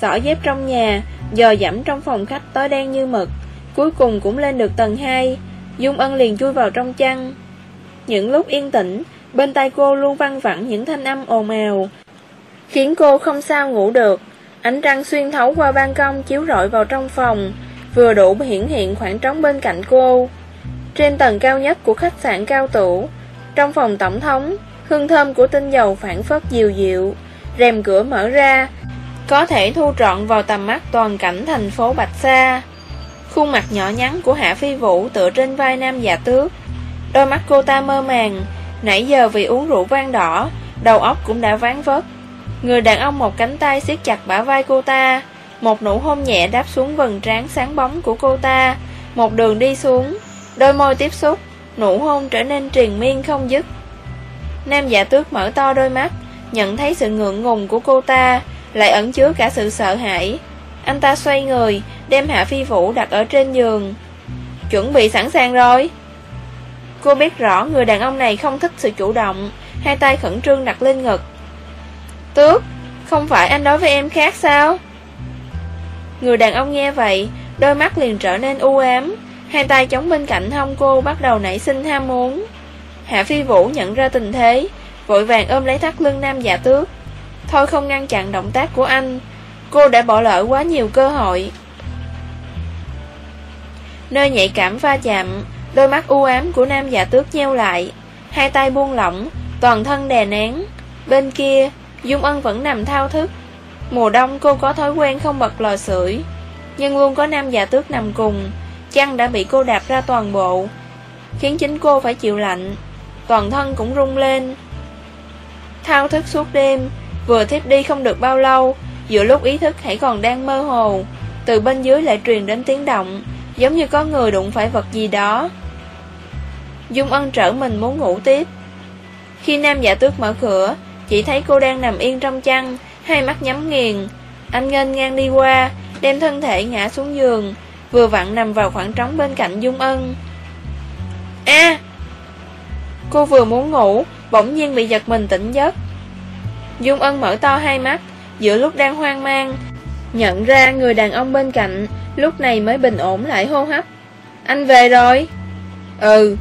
Sỏ dép trong nhà, Dò dẫm trong phòng khách tối đen như mực, Cuối cùng cũng lên được tầng 2 Dung Ân liền chui vào trong chăn. Những lúc yên tĩnh Bên tai cô luôn văng vẳng những thanh âm ồn ào. Khiến cô không sao ngủ được. Ánh trăng xuyên thấu qua ban công chiếu rọi vào trong phòng, Vừa đủ hiển hiện khoảng trống bên cạnh cô. Trên tầng cao nhất của khách sạn cao tủ, Trong phòng tổng thống, Hương thơm của tinh dầu phản phất dịu dịu, Rèm cửa mở ra, Có thể thu trọn vào tầm mắt toàn cảnh thành phố Bạch Sa. Khuôn mặt nhỏ nhắn của Hạ Phi Vũ tựa trên vai nam già tước, Đôi mắt cô ta mơ màng Nãy giờ vì uống rượu vang đỏ, Đầu óc cũng đã ván vớt. Người đàn ông một cánh tay siết chặt bả vai cô ta. Một nụ hôn nhẹ đáp xuống vầng trán sáng bóng của cô ta. Một đường đi xuống, Đôi môi tiếp xúc, Nụ hôn trở nên triền miên không dứt. Nam giả tước mở to đôi mắt, Nhận thấy sự ngượng ngùng của cô ta, Lại ẩn chứa cả sự sợ hãi. Anh ta xoay người, Đem Hạ Phi Vũ đặt ở trên giường. Chuẩn bị sẵn sàng rồi. Cô biết rõ người đàn ông này không thích sự chủ động, Hai tay khẩn trương đặt lên ngực. Tước, Không phải anh đối với em khác sao? Người đàn ông nghe vậy, Đôi mắt liền trở nên u ám, Hai tay chống bên cạnh hông cô Bắt đầu nảy sinh ham muốn. Hạ Phi Vũ nhận ra tình thế, Vội vàng ôm lấy thắt lưng nam giả tước. Thôi không ngăn chặn động tác của anh, Cô đã bỏ lỡ quá nhiều cơ hội. Nơi nhạy cảm va chạm Đôi mắt u ám của nam giả tước nheo lại, Hai tay buông lỏng, Toàn thân đè nén. Bên kia, Dung Ân vẫn nằm thao thức. Mùa đông, cô có thói quen không bật lò sưởi. Nhưng luôn có nam giả tước nằm cùng Chăn đã bị cô đạp ra toàn bộ, Khiến chính cô phải chịu lạnh. Toàn thân cũng rung lên. Thao thức suốt đêm, Vừa thiếp đi không được bao lâu, Giữa lúc ý thức hãy còn đang mơ hồ, Từ bên dưới lại truyền đến tiếng động, Giống như có người đụng phải vật gì đó. Dung Ân trở mình muốn ngủ tiếp Khi nam giả tước mở cửa chỉ thấy cô đang nằm yên trong chăn Hai mắt nhắm nghiền Anh nghênh ngang đi qua đem thân thể ngã xuống giường, vừa vặn nằm vào khoảng trống bên cạnh Dung Ân. A! Cô vừa muốn ngủ, bỗng nhiên bị giật mình tỉnh giấc. Dung Ân mở to hai mắt, giữa lúc đang hoang mang, nhận ra người đàn ông bên cạnh, lúc này mới bình ổn lại hô hấp. Anh về rồi. Ừ.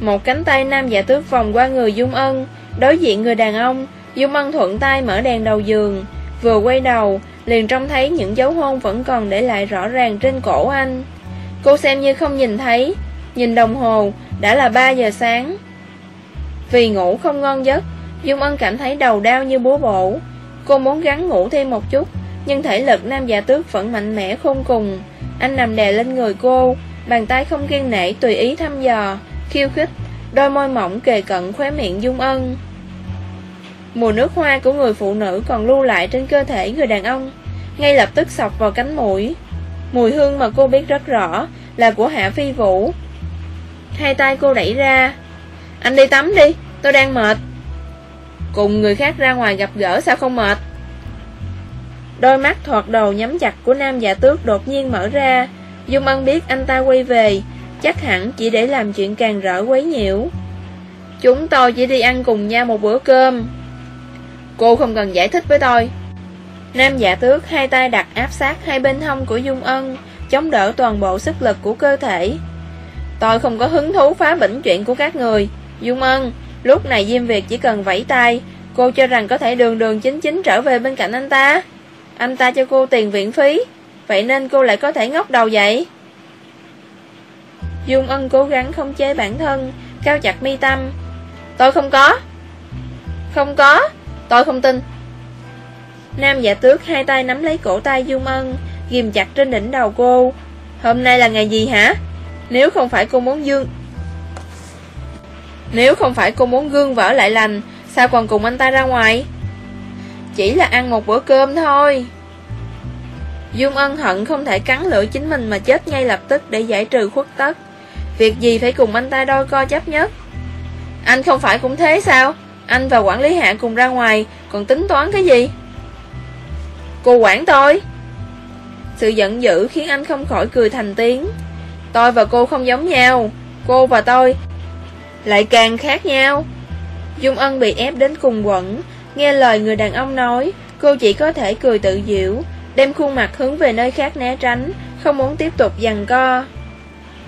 Một cánh tay nam giả tước vòng qua người Dung Ân, đối diện người đàn ông, Dung Ân thuận tay mở đèn đầu giường, vừa quay đầu, liền trông thấy những dấu hôn vẫn còn để lại rõ ràng trên cổ anh. Cô xem như không nhìn thấy, nhìn đồng hồ, đã là 3 giờ sáng. Vì ngủ không ngon giấc, Dung Ân cảm thấy đầu đau như búa bổ. Cô muốn gắn ngủ thêm một chút, nhưng thể lực nam giả tước vẫn mạnh mẽ khôn cùng. Anh nằm đè lên người cô, bàn tay không kiên nể tùy ý thăm dò, khiêu khích, đôi môi mỏng kề cận khóe miệng Dung Ân. Mùi nước hoa của người phụ nữ còn lưu lại trên cơ thể người đàn ông, ngay lập tức sọc vào cánh mũi. Mùi hương mà cô biết rất rõ là của Hạ Phi Vũ. Hai tay cô đẩy ra. Anh đi tắm đi, tôi đang mệt. Cùng người khác ra ngoài gặp gỡ sao không mệt? Đôi mắt thoạt đầu nhắm chặt của nam giả tước đột nhiên mở ra. Dung Ân biết anh ta quay về, chắc hẳn chỉ để làm chuyện càng rỡ quấy nhiễu. Chúng tôi chỉ đi ăn cùng nhau một bữa cơm. Cô không cần giải thích với tôi. Nam giả tước hai tay đặt áp sát hai bên hông của Dung Ân, chống đỡ toàn bộ sức lực của cơ thể. Tôi không có hứng thú phá bỉnh chuyện của các người. Dung Ân, lúc này Diêm Việt chỉ cần vẫy tay, cô cho rằng có thể đường đường chính chính trở về bên cạnh anh ta. Anh ta cho cô tiền viện phí, vậy nên cô lại có thể ngóc đầu vậy. Dung Ân cố gắng không chế bản thân, cao chặt mi tâm. Tôi không có. Không có, tôi không tin. Nam giả tước hai tay nắm lấy cổ tay Dung Ân, ghim chặt trên đỉnh đầu cô. Hôm nay là ngày gì hả? Nếu không phải cô muốn dương... Nếu không phải cô muốn gương vỡ lại lành, sao còn cùng anh ta ra ngoài? Chỉ là ăn một bữa cơm thôi. Dung Ân hận không thể cắn lưỡi chính mình mà chết ngay lập tức để giải trừ khuất tất. Việc gì phải cùng anh ta đôi co chấp nhất? Anh không phải cũng thế sao? Anh và quản lý hạ cùng ra ngoài, còn tính toán cái gì? Cô quản tôi Sự giận dữ khiến anh không khỏi cười thành tiếng Tôi và cô không giống nhau Cô và tôi Lại càng khác nhau Dung Ân bị ép đến cùng quẩn Nghe lời người đàn ông nói Cô chỉ có thể cười tự diễu Đem khuôn mặt hướng về nơi khác né tránh Không muốn tiếp tục dằn co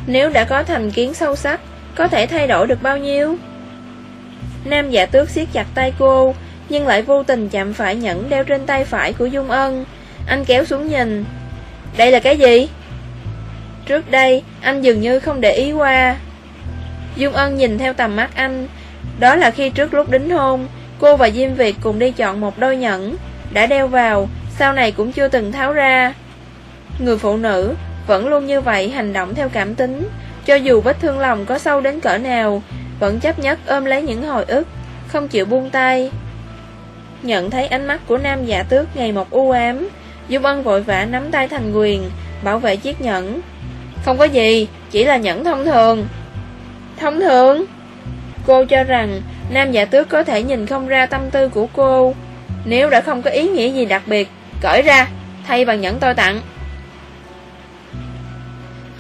nếu đã có thành kiến sâu sắc Có thể thay đổi được bao nhiêu Nam giả tước siết chặt tay cô nhưng lại vô tình chạm phải nhẫn đeo trên tay phải của Dung Ân. Anh kéo xuống nhìn. Đây là cái gì? Trước đây, anh dường như không để ý qua. Dung Ân nhìn theo tầm mắt anh. Đó là khi trước lúc đính hôn, cô và Diêm Việt cùng đi chọn một đôi nhẫn. Đã đeo vào, sau này cũng chưa từng tháo ra. Người phụ nữ vẫn luôn như vậy hành động theo cảm tính. Cho dù vết thương lòng có sâu đến cỡ nào, vẫn chấp nhất ôm lấy những hồi ức, không chịu buông tay. Nhận thấy ánh mắt của nam giả tước ngày một u ám Dung Ân vội vã nắm tay thành quyền Bảo vệ chiếc nhẫn. Không có gì, chỉ là nhẫn thông thường. Thông thường? Cô cho rằng nam giả tước có thể nhìn không ra tâm tư của cô. Nếu đã không có ý nghĩa gì đặc biệt Cởi ra, thay bằng nhẫn tôi tặng.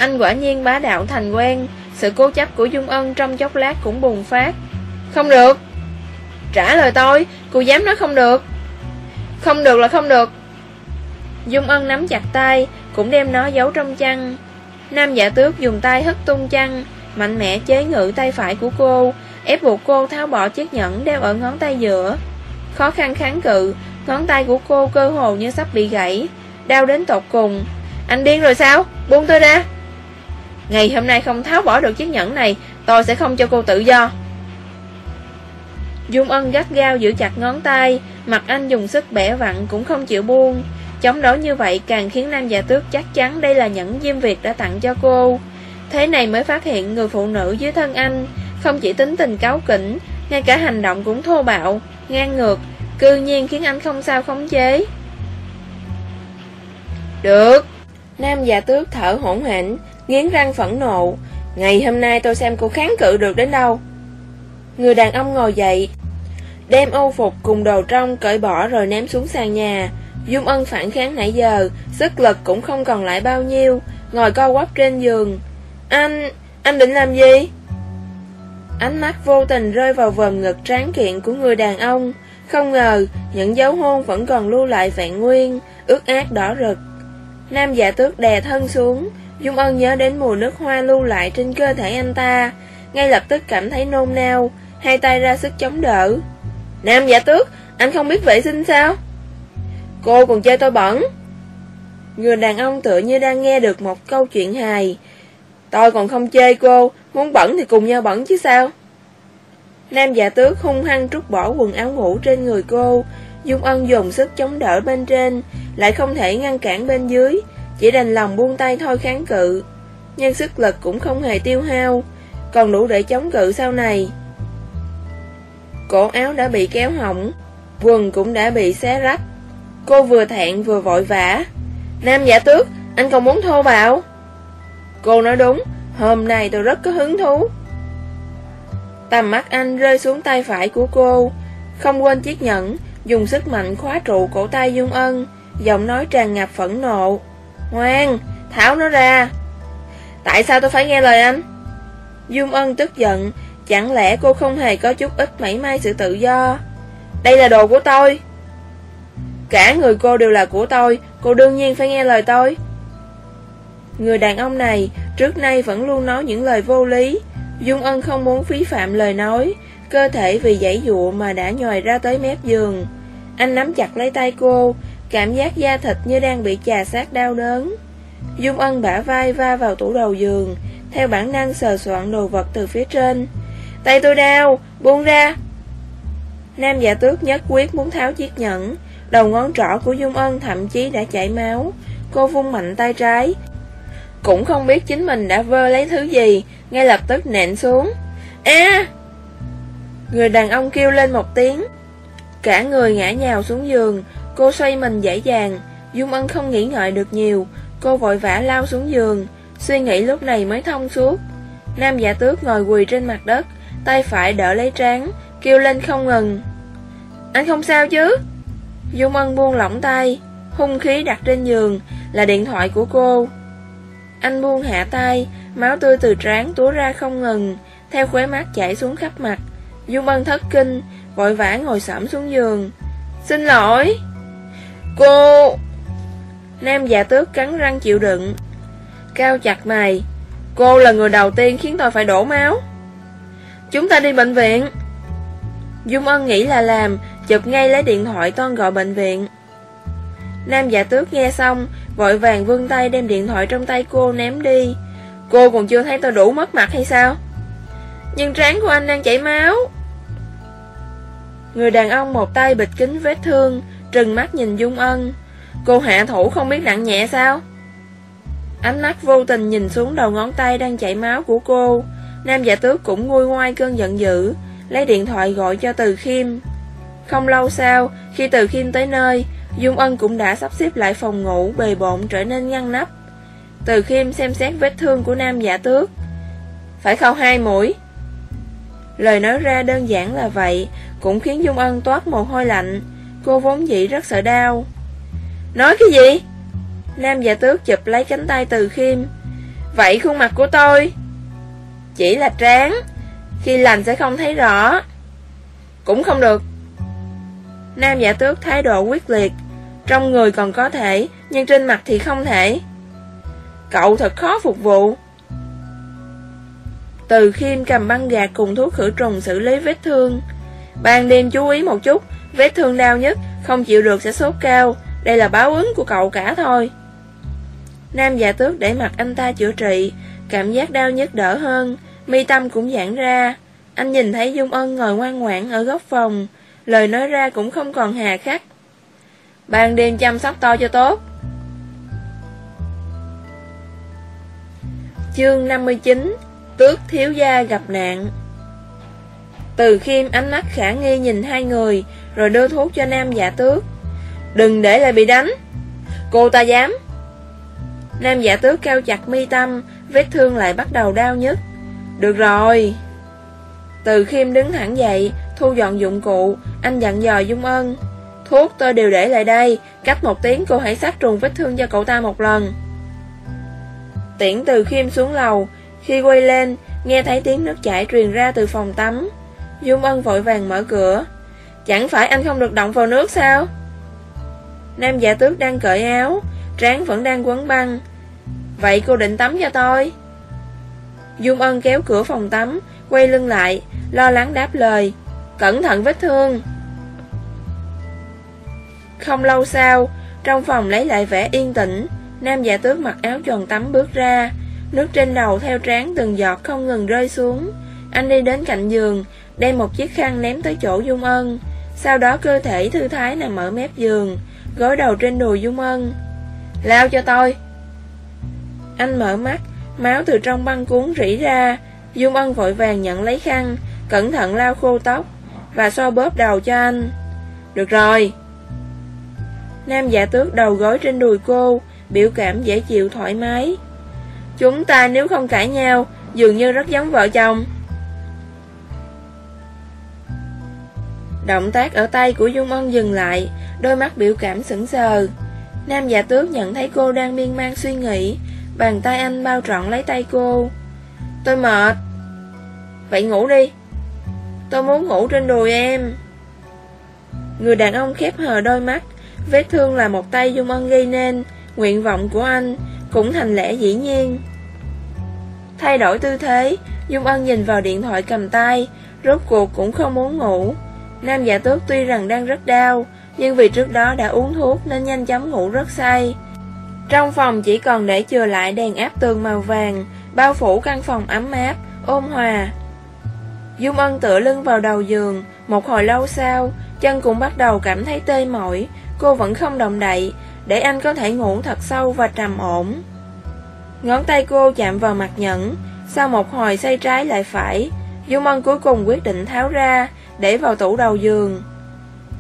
Anh quả nhiên bá đạo thành quen. Sự cố chấp của Dung Ân trong chốc lát cũng bùng phát. Không được. Trả lời tôi, cô dám nói không được. Không được là không được. Dung Ân nắm chặt tay Cũng đem nó giấu trong chăn. Nam giả tước dùng tay hất tung chăn Mạnh mẽ chế ngự tay phải của cô Ép buộc cô tháo bỏ chiếc nhẫn đeo ở ngón tay giữa. Khó khăn kháng cự Ngón tay của cô cơ hồ như sắp bị gãy Đau đến tột cùng. Anh điên rồi sao? Buông tôi ra. Ngày hôm nay không tháo bỏ được chiếc nhẫn này Tôi sẽ không cho cô tự do Dung Ân gắt gao giữ chặt ngón tay, mặt anh dùng sức bẻ vặn cũng không chịu buông. Chống đối như vậy càng khiến nam già tước chắc chắn đây là nhẫn Diêm Việt đã tặng cho cô. Thế này mới phát hiện người phụ nữ dưới thân anh, không chỉ tính tình cáo kỉnh, ngay cả hành động cũng thô bạo, ngang ngược, cư nhiên khiến anh không sao khống chế. Được! Nam già tước thở hỗn hển, nghiến răng phẫn nộ. Ngày hôm nay tôi xem cô kháng cự được đến đâu. Người đàn ông ngồi dậy Đem âu phục cùng đồ trong cởi bỏ rồi ném xuống sàn nhà Dung Ân phản kháng nãy giờ, sức lực cũng không còn lại bao nhiêu, ngồi co quắp trên giường. Anh, anh định làm gì? Ánh mắt vô tình rơi vào vòm ngực tráng kiện của người đàn ông. Không ngờ, những dấu hôn vẫn còn lưu lại vẹn nguyên, ướt át đỏ rực. Nam giả tước đè thân xuống, Dung Ân nhớ đến mùi nước hoa lưu lại trên cơ thể anh ta, ngay lập tức cảm thấy nôn nao, hai tay ra sức chống đỡ. Nam giả tước, anh không biết vệ sinh sao? Cô còn chơi tôi bẩn. Người đàn ông tựa như đang nghe được một câu chuyện hài. Tôi còn không chê cô, muốn bẩn thì cùng nhau bẩn chứ sao? Nam giả tước hung hăng trút bỏ quần áo ngủ trên người cô, Dung Ân dùng sức chống đỡ bên trên, lại không thể ngăn cản bên dưới, chỉ đành lòng buông tay thôi kháng cự. Nhưng sức lực cũng không hề tiêu hao, còn đủ để chống cự sau này. Cổ áo đã bị kéo hỏng, quần cũng đã bị xé rách. Cô vừa thẹn vừa vội vã. Nam giả tước, anh còn muốn thô bạo? Cô nói đúng, hôm nay tôi rất có hứng thú. Tầm mắt anh rơi xuống tay phải của cô, không quên chiếc nhẫn, dùng sức mạnh khóa trụ cổ tay Dung Ân, giọng nói tràn ngập phẫn nộ. Ngoan, tháo nó ra. Tại sao tôi phải nghe lời anh? Dung Ân tức giận, chẳng lẽ cô không hề có chút ít mảy may sự tự do? Đây là đồ của tôi. Cả người cô đều là của tôi, cô đương nhiên phải nghe lời tôi. Người đàn ông này trước nay vẫn luôn nói những lời vô lý. Dung Ân không muốn phí phạm lời nói, cơ thể vì giải dụa mà đã nhòi ra tới mép giường. Anh nắm chặt lấy tay cô, cảm giác da thịt như đang bị chà sát đau đớn. Dung Ân bả vai va vào tủ đầu giường, theo bản năng sờ soạn đồ vật từ phía trên. Tay tôi đau, buông ra. Nam giả tước nhất quyết muốn tháo chiếc nhẫn, đầu ngón trỏ của Dung Ân thậm chí đã chảy máu. Cô vung mạnh tay trái, cũng không biết chính mình đã vơ lấy thứ gì, ngay lập tức nện xuống. a Người đàn ông kêu lên một tiếng. Cả người ngã nhào xuống giường, cô xoay mình dễ dàng. Dung Ân không nghĩ ngợi được nhiều, cô vội vã lao xuống giường, suy nghĩ lúc này mới thông suốt. Nam giả tước ngồi quỳ trên mặt đất, tay phải đỡ lấy trán, kêu lên không ngừng. Anh không sao chứ? Dung Ân buông lỏng tay, hung khí đặt trên giường là điện thoại của cô. Anh buông hạ tay, máu tươi từ trán túa ra không ngừng, theo khóe mắt chảy xuống khắp mặt. Dung Ân thất kinh, vội vã ngồi xổm xuống giường. Xin lỗi. Cô... Nam giả tước cắn răng chịu đựng. Cao chặt mày. Cô là người đầu tiên khiến tôi phải đổ máu. Chúng ta đi bệnh viện. Dung Ân nghĩ là làm, chụp ngay lấy điện thoại toan gọi bệnh viện. Nam giả tước nghe xong, vội vàng vươn tay đem điện thoại trong tay cô ném đi. Cô còn chưa thấy tôi đủ mất mặt hay sao? Nhưng trán của anh đang chảy máu. Người đàn ông một tay bịt kính vết thương, trừng mắt nhìn Dung Ân. Cô hạ thủ không biết nặng nhẹ sao? Ánh mắt vô tình nhìn xuống đầu ngón tay đang chảy máu của cô. Nam giả tước cũng nguôi ngoai cơn giận dữ, lấy điện thoại gọi cho Từ Khiêm. Không lâu sau, khi Từ Khiêm tới nơi, Dung Ân cũng đã sắp xếp lại phòng ngủ bề bộn trở nên ngăn nắp. Từ Khiêm xem xét vết thương của nam giả tước. Phải khâu hai mũi. Lời nói ra đơn giản là vậy, cũng khiến Dung Ân toát mồ hôi lạnh. Cô vốn dĩ rất sợ đau. Nói cái gì? Nam giả tước chụp lấy cánh tay từ khiêm. Vậy khuôn mặt của tôi? Chỉ là tráng Khi lành sẽ không thấy rõ. Cũng không được. Nam giả tước thái độ quyết liệt. Trong người còn có thể, nhưng trên mặt thì không thể. Cậu thật khó phục vụ. Từ khiêm cầm băng gạc cùng thuốc khử trùng xử lý vết thương. Ban đêm chú ý một chút, vết thương đau nhất, không chịu được sẽ sốt cao. Đây là báo ứng của cậu cả thôi. Nam giả tước để mặt anh ta chữa trị, cảm giác đau nhất đỡ hơn, mi tâm cũng giãn ra. Anh nhìn thấy Dung Ân ngồi ngoan ngoãn ở góc phòng, lời nói ra cũng không còn hà khắc. Ban đêm chăm sóc to cho tốt. Chương 59 Tước thiếu gia gặp nạn Từ khiêm ánh mắt khả nghi nhìn hai người rồi đưa thuốc cho nam giả tước Đừng để lại bị đánh Cô ta dám Nam giả tước cao chặt mi tâm Vết thương lại bắt đầu đau nhất Được rồi Từ khiêm đứng thẳng dậy Thu dọn dụng cụ Anh dặn dò Dung Ân Thuốc tôi đều để lại đây, cách một tiếng cô hãy sát trùng vết thương cho cậu ta một lần. Tiễn từ khiêm xuống lầu, khi quay lên, nghe thấy tiếng nước chảy truyền ra từ phòng tắm. Dung Ân vội vàng mở cửa. Chẳng phải anh không được động vào nước sao? Nam giả tước đang cởi áo, trán vẫn đang quấn băng. Vậy cô định tắm cho tôi? Dung Ân kéo cửa phòng tắm, quay lưng lại, lo lắng đáp lời. Cẩn thận vết thương. Không lâu sau, trong phòng lấy lại vẻ yên tĩnh, nam giả tước mặc áo tròn tắm bước ra, nước trên đầu theo trán từng giọt không ngừng rơi xuống. Anh đi đến cạnh giường, đem một chiếc khăn ném tới chỗ Dung Ân, sau đó cơ thể thư thái nằm ở mép giường, gối đầu trên đùi Dung Ân. Lao cho tôi. Anh mở mắt, máu từ trong băng cuốn rỉ ra, Dung Ân vội vàng nhận lấy khăn, cẩn thận lau khô tóc, và xoa bóp đầu cho anh. Được rồi. Nam giả tước đầu gối trên đùi cô, biểu cảm dễ chịu thoải mái. Chúng ta nếu không cãi nhau, dường như rất giống vợ chồng. Động tác ở tay của Dung Ân dừng lại, đôi mắt biểu cảm sững sờ. Nam giả tước nhận thấy cô đang miên man suy nghĩ, bàn tay anh bao trọn lấy tay cô. Tôi mệt. Vậy ngủ đi. Tôi muốn ngủ trên đùi em. Người đàn ông khép hờ đôi mắt, vết thương là một tay Dung Ân gây nên, nguyện vọng của anh cũng thành lẽ dĩ nhiên. Thay đổi tư thế, Dung Ân nhìn vào điện thoại cầm tay, rốt cuộc cũng không muốn ngủ. Nam giả tước tuy rằng đang rất đau, nhưng vì trước đó đã uống thuốc nên nhanh chóng ngủ rất say. Trong phòng chỉ còn để chừa lại đèn áp tường màu vàng, bao phủ căn phòng ấm áp, ôn hòa. Dung Ân tựa lưng vào đầu giường, một hồi lâu sau, chân cũng bắt đầu cảm thấy tê mỏi, cô vẫn không động đậy, để anh có thể ngủ thật sâu và trầm ổn. Ngón tay cô chạm vào mặt nhẫn, sau một hồi xoay trái lại phải, Dung Ân cuối cùng quyết định tháo ra, để vào tủ đầu giường.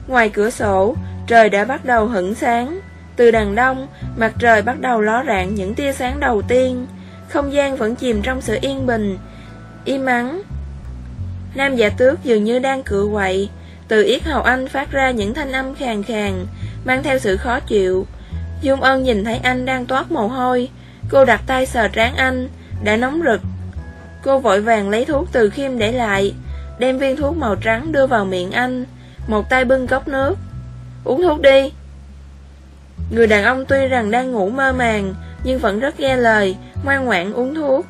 Ngoài cửa sổ, trời đã bắt đầu hửng sáng. Từ đằng đông, mặt trời bắt đầu ló rạng những tia sáng đầu tiên. Không gian vẫn chìm trong sự yên bình, im ắng. Nam giả tước dường như đang cựa quậy, từ yết hầu anh phát ra những thanh âm khàn khàn, mang theo sự khó chịu. Dung Ân nhìn thấy anh đang toát mồ hôi, cô đặt tay sờ trán anh, đã nóng rực. Cô vội vàng lấy thuốc từ khiêm để lại, đem viên thuốc màu trắng đưa vào miệng anh, một tay bưng cốc nước. Uống thuốc đi. Người đàn ông tuy rằng đang ngủ mơ màng, nhưng vẫn rất nghe lời, ngoan ngoãn uống thuốc.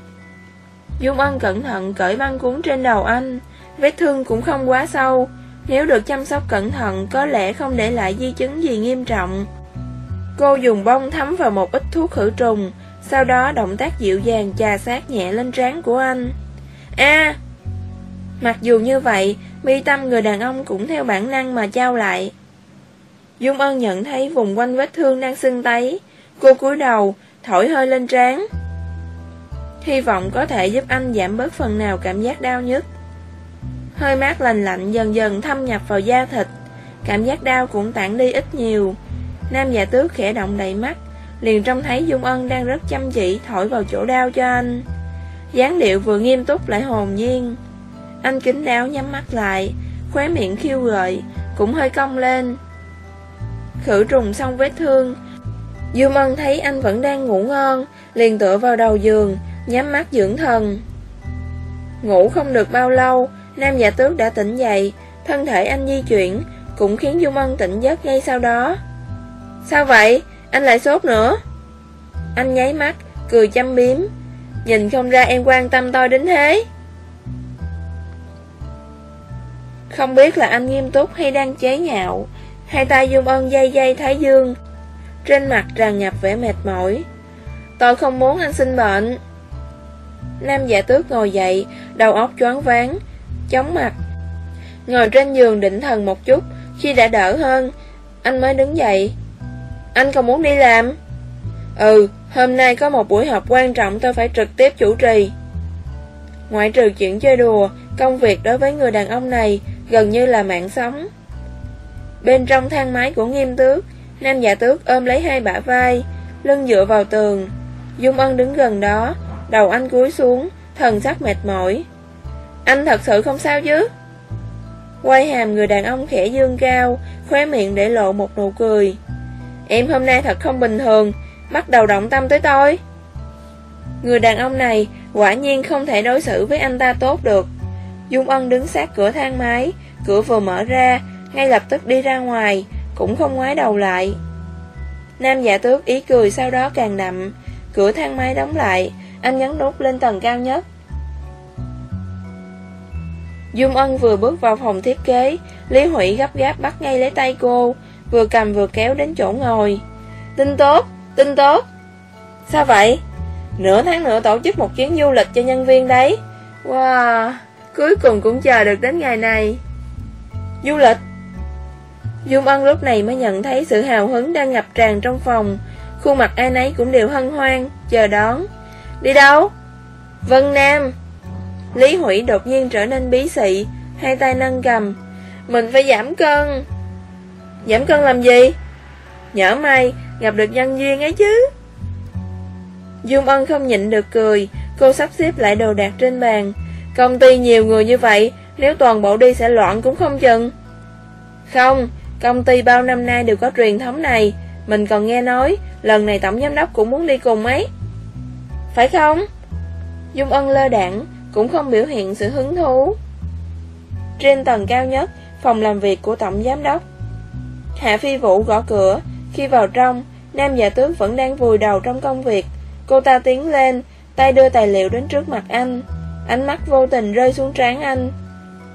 Dung Ân cẩn thận cởi băng cuốn trên đầu anh, vết thương cũng không quá sâu, nếu được chăm sóc cẩn thận có lẽ không để lại di chứng gì nghiêm trọng. Cô dùng bông thấm vào một ít thuốc khử trùng, sau đó động tác dịu dàng chà sát nhẹ lên trán của anh. A, Mặc dù như vậy, mi tâm người đàn ông cũng theo bản năng mà trao lại. Dung Ân nhận thấy vùng quanh vết thương đang sưng tấy. Cô cúi đầu, thổi hơi lên trán. Hy vọng có thể giúp anh giảm bớt phần nào cảm giác đau nhất. Hơi mát lành lạnh dần dần thâm nhập vào da thịt. Cảm giác đau cũng tản đi ít nhiều. Nam già tước khẽ động đầy mắt, liền trông thấy Dung Ân đang rất chăm chỉ thổi vào chỗ đau cho anh. dáng điệu vừa nghiêm túc lại hồn nhiên. Anh kính đáo nhắm mắt lại, khóe miệng khiêu gợi, cũng hơi cong lên. Khử trùng xong vết thương, Du Mân thấy anh vẫn đang ngủ ngon, liền tựa vào đầu giường, nhắm mắt dưỡng thần. Ngủ không được bao lâu, nam giả tước đã tỉnh dậy, thân thể anh di chuyển, cũng khiến Du Mân tỉnh giấc ngay sau đó. Sao vậy? Anh lại sốt nữa? Anh nháy mắt, cười chăm biếm. Nhìn không ra em quan tâm tôi đến thế. Không biết là anh nghiêm túc hay đang chế nhạo. Hai tay Dung Ân dây dây Thái Dương. Trên mặt tràn ngập vẻ mệt mỏi. Tôi không muốn anh sinh bệnh. Nam giả tước ngồi dậy Đầu óc choáng váng Chóng mặt. Ngồi trên giường định thần một chút Khi đã đỡ hơn Anh mới đứng dậy. Anh còn muốn đi làm? Ừ, hôm nay có một buổi họp quan trọng tôi phải trực tiếp chủ trì. Ngoại trừ chuyện chơi đùa Công việc đối với người đàn ông này gần như là mạng sống. Bên trong thang máy của nghiêm tước, nam giả tước ôm lấy hai bả vai, lưng dựa vào tường. Dung Ân đứng gần đó, đầu anh cúi xuống, thần sắc mệt mỏi. Anh thật sự không sao chứ? Quay hàm người đàn ông khẽ dương cao Khóe miệng để lộ một nụ cười Em hôm nay thật không bình thường Bắt đầu động tâm tới tôi Người đàn ông này Quả nhiên không thể đối xử với anh ta tốt được Dung Ân đứng sát cửa thang máy Cửa vừa mở ra Ngay lập tức đi ra ngoài Cũng không ngoái đầu lại. Nam giả tước ý cười sau đó càng đậm Cửa thang máy đóng lại Anh nhấn nút lên tầng cao nhất. Dung Ân vừa bước vào phòng thiết kế Lý Hủy gấp gáp bắt ngay lấy tay cô Vừa cầm vừa kéo đến chỗ ngồi. Tin tốt, tin tốt. Sao vậy? Nửa tháng nữa tổ chức một chuyến du lịch cho nhân viên đấy. Wow, cuối cùng cũng chờ được đến ngày này. Du lịch. Dung Ân lúc này mới nhận thấy sự hào hứng đang ngập tràn trong phòng. Khuôn mặt ai nấy cũng đều hân hoan, chờ đón. Đi đâu? Vân Nam. Lý Hủy đột nhiên trở nên bí xị Hai tay nâng cầm. Mình phải giảm cân. Giảm cân làm gì? Nhỡ may gặp được nhân duyên ấy chứ. Dung Ân không nhịn được cười Cô sắp xếp lại đồ đạc trên bàn. Công ty nhiều người như vậy, Nếu toàn bộ đi sẽ loạn cũng không chừng. Không, Công ty bao năm nay đều có truyền thống này. Mình còn nghe nói, Lần này tổng giám đốc cũng muốn đi cùng ấy. Phải không? Dung Ân lơ đảng, Cũng không biểu hiện sự hứng thú. Trên tầng cao nhất, Phòng làm việc của tổng giám đốc. Hạ Phi Vũ gõ cửa, Khi vào trong, Nam già tướng vẫn đang vùi đầu trong công việc. Cô ta tiến lên, Tay đưa tài liệu đến trước mặt anh. Ánh mắt vô tình rơi xuống trán anh.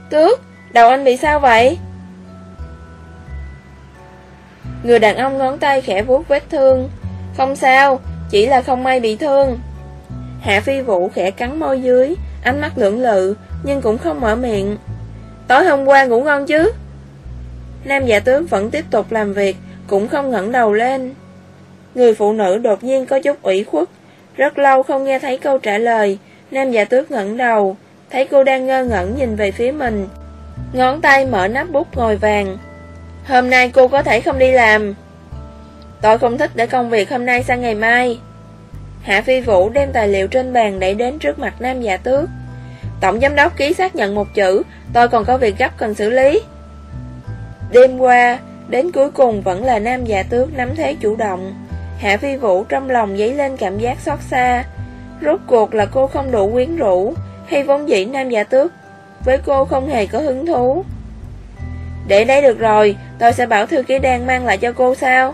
Tước, đầu anh bị sao vậy? Người đàn ông ngón tay khẽ vuốt vết thương. Không sao, chỉ là không may bị thương. Hạ phi vũ khẽ cắn môi dưới Ánh mắt lưỡng lự Nhưng cũng không mở miệng. Tối hôm qua ngủ ngon chứ? Nam giả tướng vẫn tiếp tục làm việc Cũng không ngẩng đầu lên. Người phụ nữ đột nhiên có chút ủy khuất Rất lâu không nghe thấy câu trả lời. Nam giả tước ngẩng đầu, Thấy cô đang ngơ ngẩn nhìn về phía mình. Ngón tay mở nắp bút ngồi vàng. Hôm nay cô có thể không đi làm. Tôi không thích để công việc hôm nay sang ngày mai. Hạ Phi Vũ đem tài liệu trên bàn đẩy đến trước mặt Nam giả Tước. Tổng giám đốc ký xác nhận một chữ, Tôi còn có việc gấp cần xử lý. Đêm qua, Đến cuối cùng vẫn là Nam giả Tước nắm thế chủ động. Hạ Phi Vũ trong lòng dấy lên cảm giác xót xa. Rốt cuộc là cô không đủ quyến rũ Hay vốn dĩ Nam giả Tước. Với cô không hề có hứng thú. Để đấy được rồi, Tôi sẽ bảo thư ký đang mang lại cho cô sao?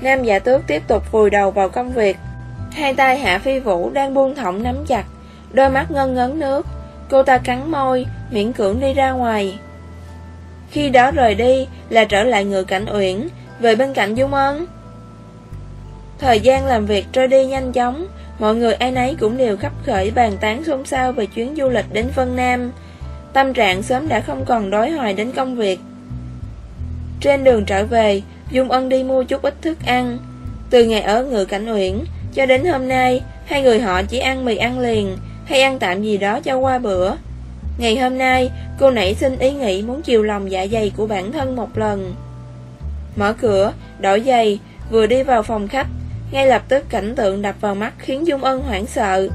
Nam giả Tước tiếp tục vùi đầu vào công việc. Hai tay Hạ Phi Vũ đang buông thõng nắm chặt, Đôi mắt ngân ngấn nước. Cô ta cắn môi, Miễn cưỡng đi ra ngoài. Khi đó rời đi là trở lại ngựa cảnh uyển, Về bên cạnh Dung Ân Thời gian làm việc trôi đi nhanh chóng Mọi người ai nấy cũng đều khắp khởi bàn tán xôn xao về chuyến du lịch đến Vân Nam. Tâm trạng sớm đã không còn đối hoài đến công việc. Trên đường trở về Dung Ân đi mua chút ít thức ăn. Từ ngày ở ngựa cảnh uyển Cho đến hôm nay Hai người họ chỉ ăn mì ăn liền Hay ăn tạm gì đó cho qua bữa. Ngày hôm nay cô nảy sinh ý nghĩ Muốn chiều lòng dạ dày của bản thân một lần. Mở cửa, đổi giày Vừa đi vào phòng khách ngay lập tức cảnh tượng đập vào mắt khiến Dung Ân hoảng sợ.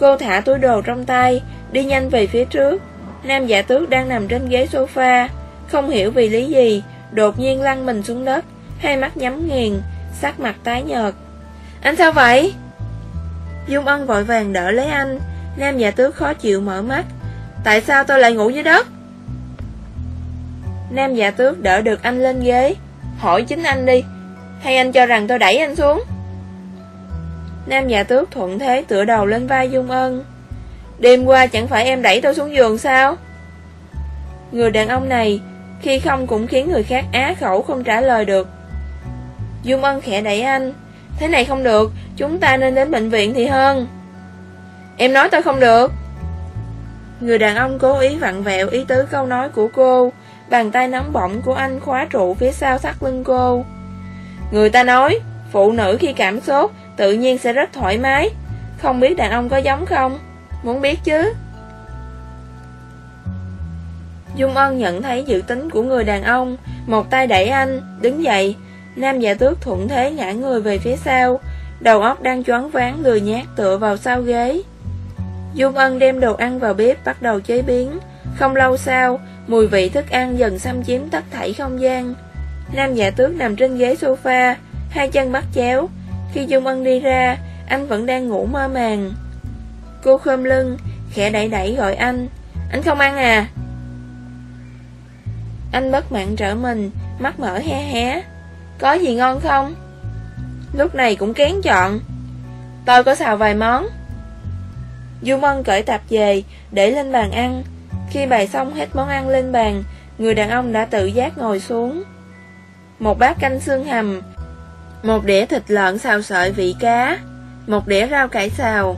Cô thả túi đồ trong tay, Đi nhanh về phía trước. Nam giả tước đang nằm trên ghế sofa, Không hiểu vì lý gì, Đột nhiên lăn mình xuống đất, Hai mắt nhắm nghiền, Sắc mặt tái nhợt. Anh sao vậy? Dung Ân vội vàng đỡ lấy anh. Nam giả tước khó chịu mở mắt. Tại sao tôi lại ngủ dưới đất? Nam giả tước đỡ được anh lên ghế. Hỏi chính anh đi hay anh cho rằng tôi đẩy anh xuống? Nam giả tước thuận thế tựa đầu lên vai Dung Ân. Đêm qua chẳng phải em đẩy tôi xuống giường sao? Người đàn ông này, Khi không cũng khiến người khác á khẩu không trả lời được. Dung Ân khẽ đẩy anh. Thế này không được, Chúng ta nên đến bệnh viện thì hơn. Em nói tôi không được. Người đàn ông cố ý vặn vẹo ý tứ câu nói của cô. Bàn tay nóng bỏng của anh khóa trụ phía sau thắt lưng cô. Người ta nói, phụ nữ khi cảm sốt tự nhiên sẽ rất thoải mái. Không biết đàn ông có giống không? Muốn biết chứ? Dung Ân nhận thấy dự tính của người đàn ông, một tay đẩy anh, đứng dậy. Nam giả tước thuận thế ngã người về phía sau, đầu óc đang choáng váng lười nhát tựa vào sau ghế. Dung Ân đem đồ ăn vào bếp bắt đầu chế biến, Không lâu sau, mùi vị thức ăn dần xâm chiếm tất thảy không gian. Nam giả tước nằm trên ghế sofa, hai chân bắt chéo. Khi Dung Ân đi ra, anh vẫn đang ngủ mơ màng. Cô khom lưng, khẽ đẩy đẩy gọi anh. Anh không ăn à? Anh bất mãn trở mình, mắt mở hé hé. Có gì ngon không? Lúc này cũng kén chọn. Tôi có xào vài món. Dung Ân cởi tạp về, để lên bàn ăn. Khi bày xong hết món ăn lên bàn, người đàn ông đã tự giác ngồi xuống. Một bát canh xương hầm, một đĩa thịt lợn xào sợi vị cá, một đĩa rau cải xào.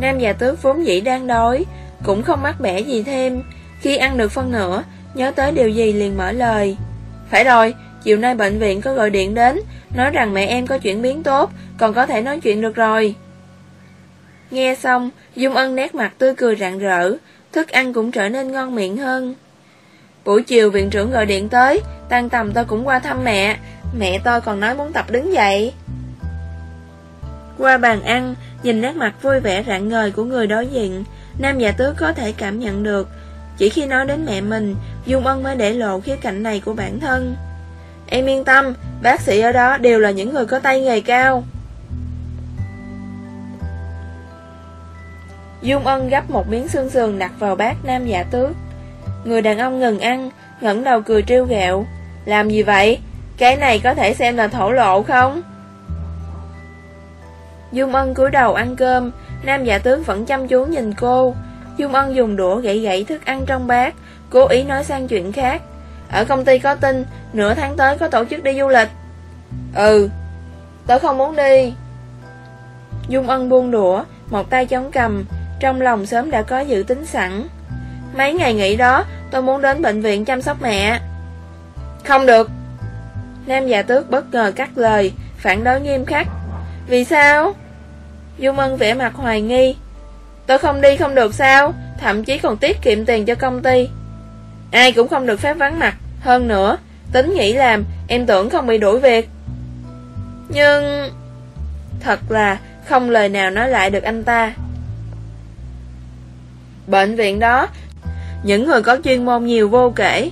Nam già tước vốn dĩ đang đói, cũng không mắc bẻ gì thêm. Khi ăn được phân nửa, nhớ tới điều gì liền mở lời. Phải rồi, chiều nay bệnh viện có gọi điện đến, nói rằng mẹ em có chuyển biến tốt, còn có thể nói chuyện được rồi. Nghe xong, Dung Ân nét mặt tươi cười rạng rỡ, thức ăn cũng trở nên ngon miệng hơn. Buổi chiều viện trưởng gọi điện tới, tan tầm tôi cũng qua thăm mẹ, mẹ tôi còn nói muốn tập đứng dậy. Qua bàn ăn, nhìn nét mặt vui vẻ rạng ngời của người đối diện, Nam giả Tứ có thể cảm nhận được, chỉ khi nói đến mẹ mình, Dung Ân mới để lộ khía cạnh này của bản thân. Em yên tâm, bác sĩ ở đó đều là những người có tay nghề cao. Dung Ân gấp một miếng xương sườn đặt vào bát nam giả tước. Người đàn ông ngừng ăn, ngẩng đầu cười trêu ghẹo. Làm gì vậy? Cái này có thể xem là thổ lộ không? Dung Ân cúi đầu ăn cơm, nam giả tướng vẫn chăm chú nhìn cô. Dung Ân dùng đũa gãy gãy thức ăn trong bát, cố ý nói sang chuyện khác. Ở công ty có tin, nửa tháng tới có tổ chức đi du lịch. Ừ, tớ không muốn đi. Dung Ân buông đũa, một tay chống cầm, trong lòng sớm đã có dự tính sẵn Mấy ngày nghỉ đó, Tôi muốn đến bệnh viện chăm sóc mẹ. Không được. Nam già tước bất ngờ cắt lời, Phản đối nghiêm khắc. Vì sao? Dung Ân vẻ mặt hoài nghi. Tôi không đi không được sao? Thậm chí còn tiết kiệm tiền cho công ty. Ai cũng không được phép vắng mặt. Hơn nữa, Tính nghĩ làm, Em tưởng không bị đuổi việc. Nhưng, Thật là không lời nào nói lại được anh ta. Bệnh viện đó những người có chuyên môn nhiều vô kể.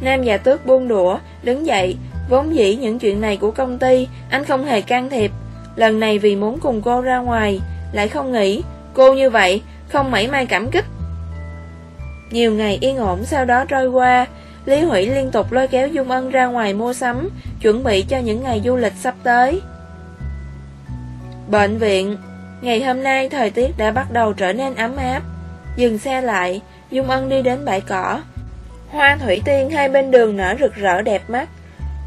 Nam già tước buông đũa Đứng dậy. Vốn dĩ những chuyện này của công ty Anh không hề can thiệp. Lần này vì muốn cùng cô ra ngoài Lại không nghĩ Cô như vậy Không mảy may cảm kích. Nhiều ngày yên ổn sau đó trôi qua. Lý Hủy liên tục lôi kéo Dung Ân ra ngoài mua sắm Chuẩn bị cho những ngày du lịch sắp tới. Bệnh viện Ngày hôm nay thời tiết đã bắt đầu trở nên ấm áp. Dừng xe lại, Dung Ân đi đến bãi cỏ. Hoa thủy tiên hai bên đường nở rực rỡ đẹp mắt.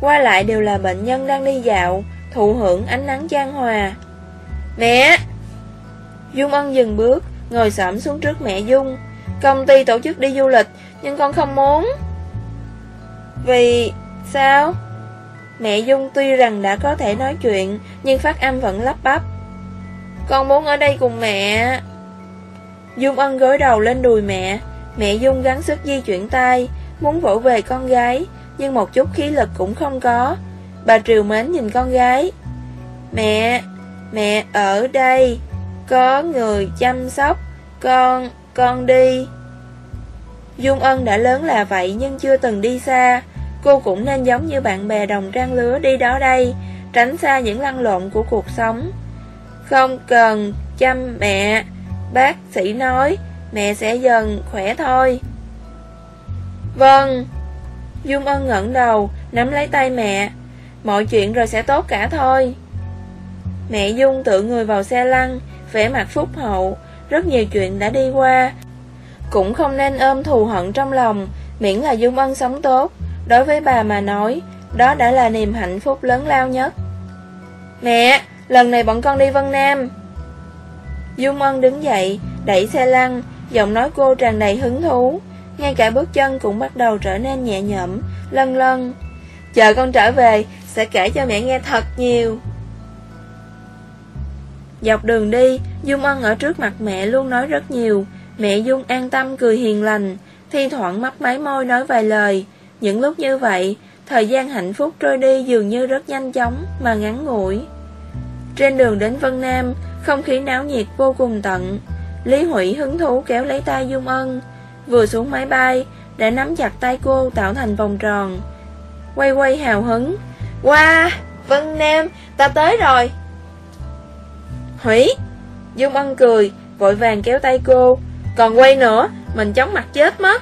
Qua lại đều là bệnh nhân đang đi dạo, thụ hưởng ánh nắng chan hòa. Mẹ! Dung Ân dừng bước, ngồi xổm xuống trước mẹ Dung. Công ty tổ chức đi du lịch, nhưng con không muốn. Vì... sao? Mẹ Dung tuy rằng đã có thể nói chuyện, nhưng phát âm vẫn lắp bắp. Con muốn ở đây cùng mẹ. Dung ân gối đầu lên đùi mẹ Mẹ Dung gắng sức di chuyển tay, Muốn vỗ về con gái, Nhưng một chút khí lực cũng không có. Bà triều mến nhìn con gái. Mẹ Mẹ ở đây, Có người chăm sóc Con Con đi. Dung ân đã lớn là vậy Nhưng chưa từng đi xa. Cô cũng nên giống như bạn bè đồng trang lứa đi đó đây, Tránh xa những lăn lộn của cuộc sống. Không cần chăm mẹ, Bác sĩ nói. Mẹ sẽ dần khỏe thôi. Vâng. Dung Ân ngẩng đầu Nắm lấy tay mẹ. Mọi chuyện rồi sẽ tốt cả thôi. Mẹ Dung tự người vào xe lăn vẻ mặt phúc hậu. Rất nhiều chuyện đã đi qua. Cũng không nên ôm thù hận trong lòng Miễn là Dung Ân sống tốt. Đối với bà mà nói Đó đã là niềm hạnh phúc lớn lao nhất. Mẹ Lần này bọn con đi Vân Nam. Dung Ân đứng dậy, đẩy xe lăn, giọng nói cô tràn đầy hứng thú. Ngay cả bước chân cũng bắt đầu trở nên nhẹ nhõm, lân lân. Chờ con trở về, sẽ kể cho mẹ nghe thật nhiều. Dọc đường đi, Dung Ân ở trước mặt mẹ luôn nói rất nhiều. Mẹ Dung an tâm cười hiền lành, thi thoảng mắt máy môi nói vài lời. Những lúc như vậy, thời gian hạnh phúc trôi đi dường như rất nhanh chóng mà ngắn ngủi. Trên đường đến Vân Nam, không khí náo nhiệt vô cùng tận Lý Hủy hứng thú kéo lấy tay Dung Ân vừa xuống máy bay, đã nắm chặt tay cô tạo thành vòng tròn. Quay quay hào hứng. Wow, Vân Nam, ta tới rồi. Hủy! Dung Ân cười, vội vàng kéo tay cô. Còn quay nữa, mình chóng mặt chết mất.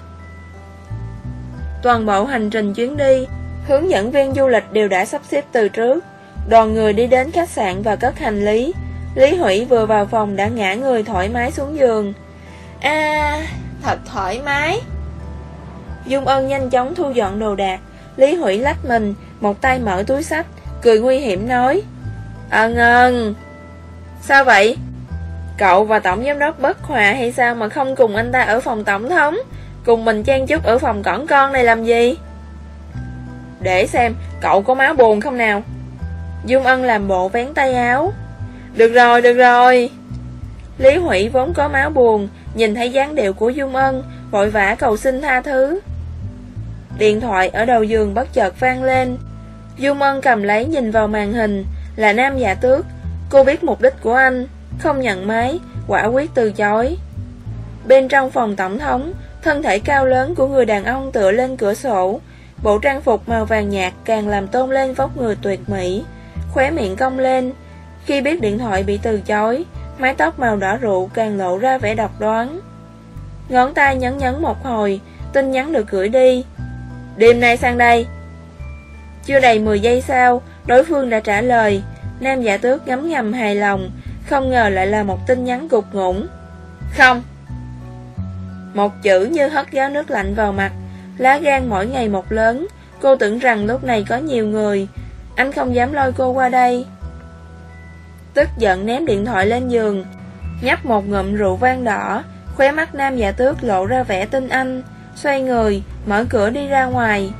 Toàn bộ hành trình chuyến đi, hướng dẫn viên du lịch đều đã sắp xếp từ trước. Đoàn người đi đến khách sạn và cất hành lý. Lý Hủy vừa vào phòng đã ngã người thoải mái xuống giường. À, thật thoải mái. Dung Ân nhanh chóng thu dọn đồ đạc. Lý Hủy lách mình, một tay mở túi sách, cười nguy hiểm nói. Ân ân. Sao vậy? Cậu và tổng giám đốc bất hòa hay sao mà không cùng anh ta ở phòng tổng thống? Cùng mình trang chút ở phòng cỏn con này làm gì? Để xem, cậu có máu buồn không nào? Dung Ân làm bộ vén tay áo. Được rồi, được rồi. Lý Hủy vốn có máu buồn, nhìn thấy dáng điệu của Dung Ân, vội vã cầu xin tha thứ. Điện thoại ở đầu giường bất chợt vang lên. Dung Ân cầm lấy nhìn vào màn hình, là nam giả tước. Cô biết mục đích của anh, không nhận máy, quả quyết từ chối. Bên trong phòng tổng thống, thân thể cao lớn của người đàn ông tựa lên cửa sổ, bộ trang phục màu vàng nhạt càng làm tôn lên vóc người tuyệt mỹ, khóe miệng cong lên. Khi biết điện thoại bị từ chối, mái tóc màu đỏ rượu càng lộ ra vẻ độc đoán. Ngón tay nhấn nhấn một hồi, tin nhắn được gửi đi. Đêm nay sang đây. Chưa đầy 10 giây sau, đối phương đã trả lời. Nam giả tước ngấm ngầm hài lòng, không ngờ lại là một tin nhắn gục ngủng. Không. Một chữ như hất gió nước lạnh vào mặt, lá gan mỗi ngày một lớn. Cô tưởng rằng lúc này có nhiều người, anh không dám lôi cô qua đây. Tức giận ném điện thoại lên giường, nhấp một ngụm rượu vang đỏ, khóe mắt nam giả tước lộ ra vẻ tinh anh, xoay người, mở cửa đi ra ngoài.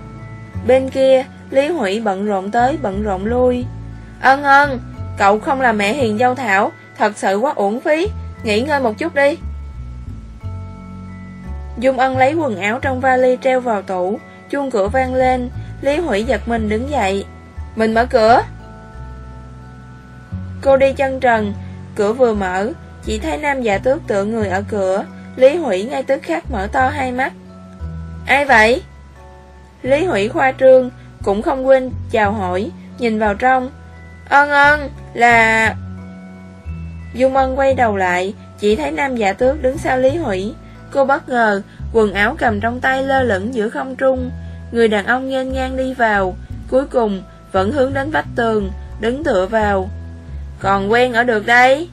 Bên kia, Lý Hủy bận rộn tới bận rộn lui. Ân ân, cậu không là mẹ hiền dâu Thảo, thật sự quá uổng phí, nghỉ ngơi một chút đi. Dung Ân lấy quần áo trong vali treo vào tủ, chuông cửa vang lên, Lý Hủy giật mình đứng dậy. Mình mở cửa. Cô đi chân trần, cửa vừa mở, chỉ thấy nam giả tước tựa người ở cửa, Lý Hủy ngay tức khắc mở to hai mắt. Ai vậy? Lý Hủy khoa trương, cũng không quên chào hỏi, nhìn vào trong. Ân ân, là... Dung Ân quay đầu lại, chỉ thấy nam giả tước đứng sau Lý Hủy. Cô bất ngờ, quần áo cầm trong tay lơ lửng giữa không trung. Người đàn ông nghênh ngang đi vào, cuối cùng vẫn hướng đến vách tường, đứng tựa vào. Còn quen ở được đây.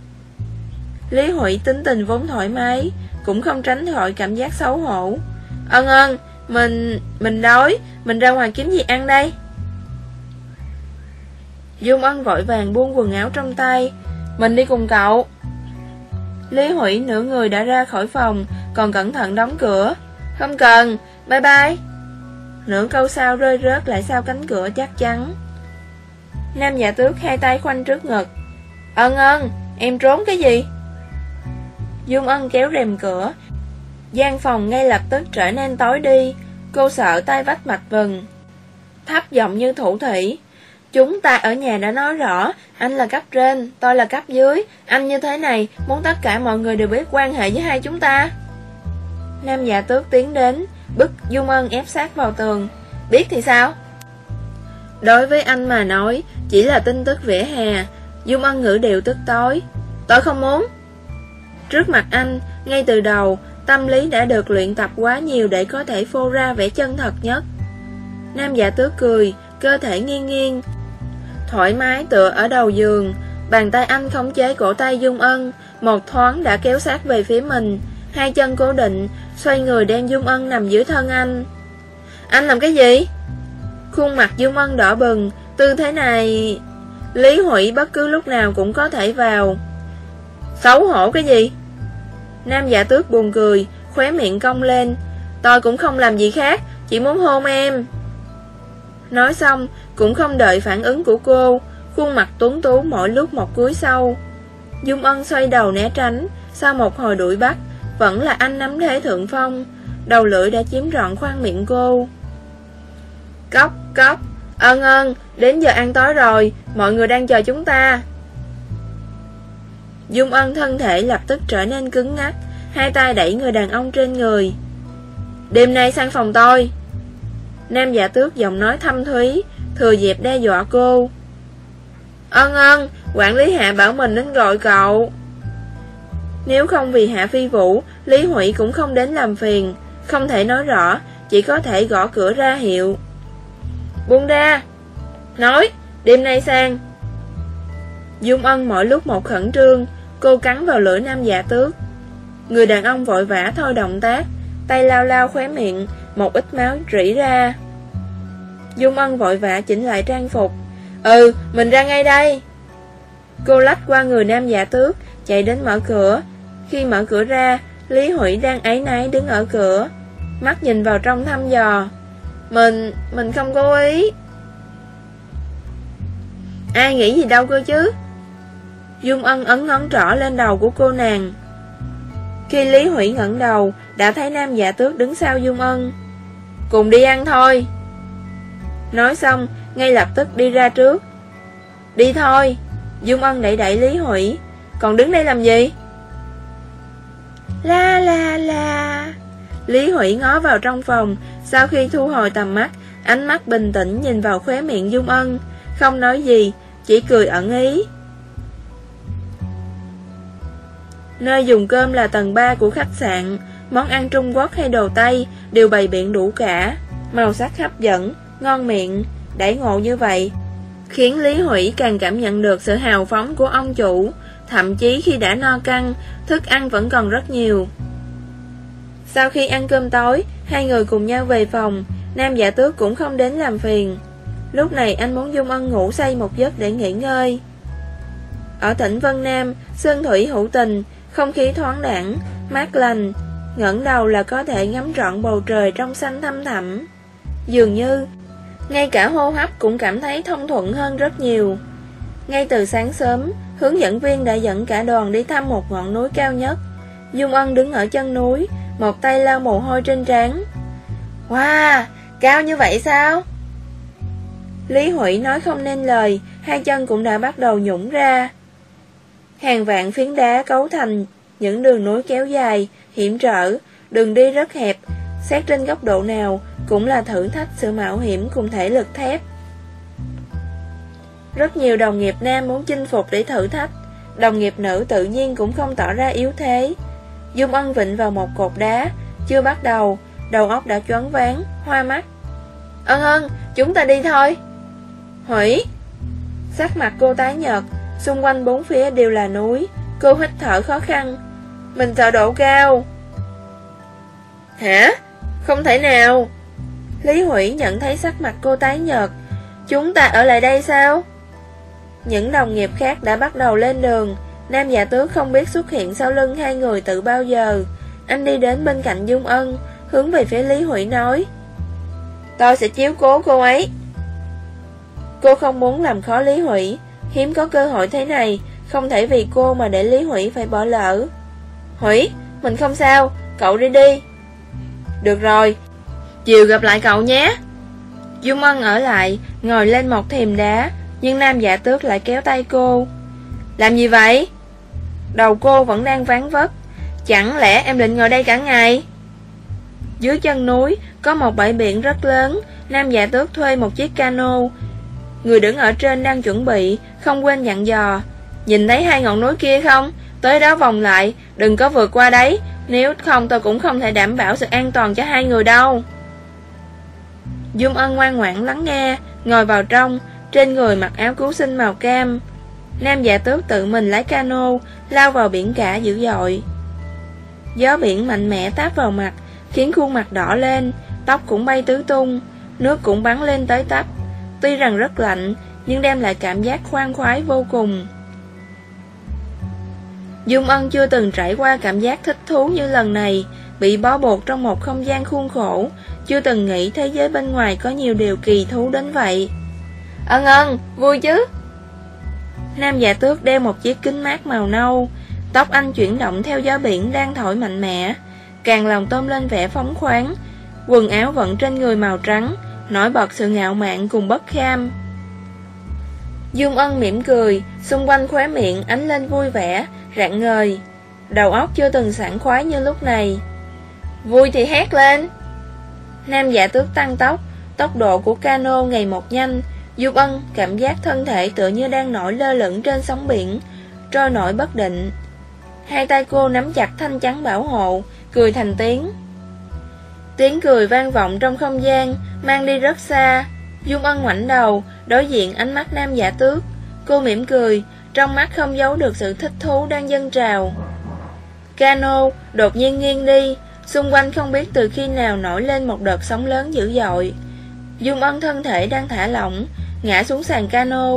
Lý Hủy tính tình vốn thoải mái, cũng không tránh khỏi cảm giác xấu hổ. Ân ân, mình... mình đói, mình ra ngoài kiếm gì ăn đây? Dung Ân vội vàng buông quần áo trong tay, mình đi cùng cậu. Lý Hủy nửa người đã ra khỏi phòng, còn cẩn thận đóng cửa. Không cần, bye bye. Nửa câu sau rơi rớt lại sau cánh cửa chắc chắn. Nam giả tước hai tay khoanh trước ngực. Ân ân, em trốn cái gì? Dung Ân kéo rèm cửa. gian phòng ngay lập tức trở nên tối đi. Cô sợ tay vách mạch vừng. Thấp giọng như thủ thủy. Chúng ta ở nhà đã nói rõ, anh là cấp trên, tôi là cấp dưới, anh như thế này, muốn tất cả mọi người đều biết quan hệ với hai chúng ta. Nam giả tước tiến đến, bức Dung Ân ép sát vào tường. Biết thì sao? Đối với anh mà nói, chỉ là tin tức vỉa hè, Dung Ân ngữ điệu tức tối. Tôi không muốn. Trước mặt anh, ngay từ đầu, tâm lý đã được luyện tập quá nhiều để có thể phô ra vẻ chân thật nhất. Nam giả tước cười, cơ thể nghiêng nghiêng, thoải mái tựa ở đầu giường, bàn tay anh khống chế cổ tay Dung Ân, một thoáng đã kéo sát về phía mình, hai chân cố định, xoay người đem Dung Ân nằm dưới thân anh. Anh làm cái gì? Khuôn mặt Dung Ân đỏ bừng, tư thế này... Lý Hủy bất cứ lúc nào cũng có thể vào. Xấu hổ cái gì? Nam giả tước buồn cười, khóe miệng cong lên. Tôi cũng không làm gì khác, chỉ muốn hôn em. Nói xong, cũng không đợi phản ứng của cô, khuôn mặt tuấn tú mỗi lúc một cúi sâu. Dung Ân xoay đầu né tránh, sau một hồi đuổi bắt, vẫn là anh nắm thế thượng phong, đầu lưỡi đã chiếm rọn khoang miệng cô. Cốc, cốc, Ờ, ân ân, đến giờ ăn tối rồi, mọi người đang chờ chúng ta. Dung Ân thân thể lập tức trở nên cứng ngắc, hai tay đẩy người đàn ông trên người. đêm nay sang phòng tôi. Nam giả tước giọng nói thâm thúy, thừa dịp đe dọa cô. Ờ, ân ân, quản lý hạ bảo mình đến gọi cậu. Nếu không vì hạ phi vũ, Lý Hủy cũng không đến làm phiền, không thể nói rõ, chỉ có thể gõ cửa ra hiệu. Buông ra! Nói, đêm nay sang. Dung ân mỗi lúc một khẩn trương, cô cắn vào lưỡi nam giả tước. Người đàn ông vội vã thôi động tác, tay lao lao khóe miệng, một ít máu rỉ ra. Dung ân vội vã chỉnh lại trang phục. Ừ, mình ra ngay đây. Cô lách qua người nam giả tước, chạy đến mở cửa. Khi mở cửa ra, Lý Hủy đang ấy náy đứng ở cửa, mắt nhìn vào trong thăm dò. Mình, mình không cố ý. Ai nghĩ gì đâu cơ chứ? Dung Ân ấn ngón trỏ lên đầu của cô nàng. Khi Lý Hủy ngẩng đầu, đã thấy nam giả tước đứng sau Dung Ân. Cùng đi ăn thôi. Nói xong, ngay lập tức đi ra trước. Đi thôi. Dung Ân đẩy đẩy Lý Hủy. Còn đứng đây làm gì? La la la. Lý Hủy ngó vào trong phòng, sau khi thu hồi tầm mắt, ánh mắt bình tĩnh nhìn vào khóe miệng Dung Ân, không nói gì, chỉ cười ẩn ý. Nơi dùng cơm là tầng 3 của khách sạn, món ăn Trung Quốc hay đồ Tây đều bày biện đủ cả, màu sắc hấp dẫn, ngon miệng, đãi ngộ như vậy, khiến Lý Hủy càng cảm nhận được sự hào phóng của ông chủ, thậm chí khi đã no căng, thức ăn vẫn còn rất nhiều. Sau khi ăn cơm tối, hai người cùng nhau về phòng, Nam giả tước cũng không đến làm phiền. Lúc này anh muốn Dung Ân ngủ say một giấc để nghỉ ngơi. Ở tỉnh Vân Nam, Sơn Thủy hữu tình, không khí thoáng đẳng, mát lành, ngẩng đầu là có thể ngắm trọn bầu trời trong xanh thăm thẳm. Dường như, ngay cả hô hấp cũng cảm thấy thông thuận hơn rất nhiều. Ngay từ sáng sớm, hướng dẫn viên đã dẫn cả đoàn đi thăm một ngọn núi cao nhất. Dung Ân đứng ở chân núi, một tay lau mồ hôi trên trán. Wow, cao như vậy sao? Lý Hủy nói không nên lời, hai chân cũng đã bắt đầu nhũng ra. Hàng vạn phiến đá cấu thành những đường núi kéo dài, hiểm trở, đường đi rất hẹp, xét trên góc độ nào cũng là thử thách sự mạo hiểm cùng thể lực thép. Rất nhiều đồng nghiệp nam muốn chinh phục để thử thách, đồng nghiệp nữ tự nhiên cũng không tỏ ra yếu thế. Dung Ân vịnh vào một cột đá, chưa bắt đầu, đầu óc đã choáng váng, hoa mắt. Ân ân, chúng ta đi thôi. Hủy! Sắc mặt cô tái nhợt, xung quanh bốn phía đều là núi, cô hít thở khó khăn. Mình sợ độ cao. Hả? Không thể nào. Lý Hủy nhận thấy sắc mặt cô tái nhợt. Chúng ta ở lại đây sao? Những đồng nghiệp khác đã bắt đầu lên đường. Nam giả tước không biết xuất hiện sau lưng hai người từ bao giờ. Anh đi đến bên cạnh Dung Ân, hướng về phía Lý Hủy nói. Tôi sẽ chiếu cố cô ấy. Cô không muốn làm khó Lý Hủy, hiếm có cơ hội thế này, không thể vì cô mà để Lý Hủy phải bỏ lỡ. Hủy, mình không sao, cậu đi đi. Được rồi, chiều gặp lại cậu nhé. Dung Ân ở lại, ngồi lên một thềm đá, nhưng nam giả tước lại kéo tay cô. Làm gì vậy? Đầu cô vẫn đang ván vất. Chẳng lẽ em định ngồi đây cả ngày? Dưới chân núi, có một bãi biển rất lớn, nam giả tước thuê một chiếc cano. Người đứng ở trên đang chuẩn bị, không quên dặn dò. Nhìn thấy hai ngọn núi kia không? Tới đó vòng lại, đừng có vượt qua đấy, nếu không tôi cũng không thể đảm bảo sự an toàn cho hai người đâu. Dung Ân ngoan ngoãn lắng nghe, ngồi vào trong, trên người mặc áo cứu sinh màu cam. Nam giả tước tự mình lái cano, lao vào biển cả dữ dội. Gió biển mạnh mẽ táp vào mặt, khiến khuôn mặt đỏ lên, tóc cũng bay tứ tung, nước cũng bắn lên tới tấp. Tuy rằng rất lạnh, nhưng đem lại cảm giác khoan khoái vô cùng. Dung Ân chưa từng trải qua cảm giác thích thú như lần này, bị bó buộc trong một không gian khuôn khổ, chưa từng nghĩ thế giới bên ngoài có nhiều điều kỳ thú đến vậy. Ân ân, vui chứ? Nam giả tước đeo một chiếc kính mát màu nâu, tóc anh chuyển động theo gió biển đang thổi mạnh mẽ, càng lòng tôm lên vẻ phóng khoáng, quần áo vẫn trên người màu trắng, nổi bật sự ngạo mạn cùng bất kham. Dung Ân mỉm cười, xung quanh khóe miệng ánh lên vui vẻ, rạng ngời. Đầu óc chưa từng sảng khoái như lúc này. Vui thì hét lên. Nam giả tước tăng tốc, tốc độ của cano ngày một nhanh, Dung Ân cảm giác thân thể tựa như đang nổi lơ lửng trên sóng biển, trôi nổi bất định. Hai tay cô nắm chặt thanh chắn bảo hộ, cười thành tiếng. Tiếng cười vang vọng trong không gian, mang đi rất xa. Dung Ân ngoảnh đầu, đối diện ánh mắt nam giả tước. Cô mỉm cười, trong mắt không giấu được sự thích thú đang dâng trào. Cano đột nhiên nghiêng đi, xung quanh không biết từ khi nào nổi lên một đợt sóng lớn dữ dội. Dung Ân thân thể đang thả lỏng, ngã xuống sàn cano.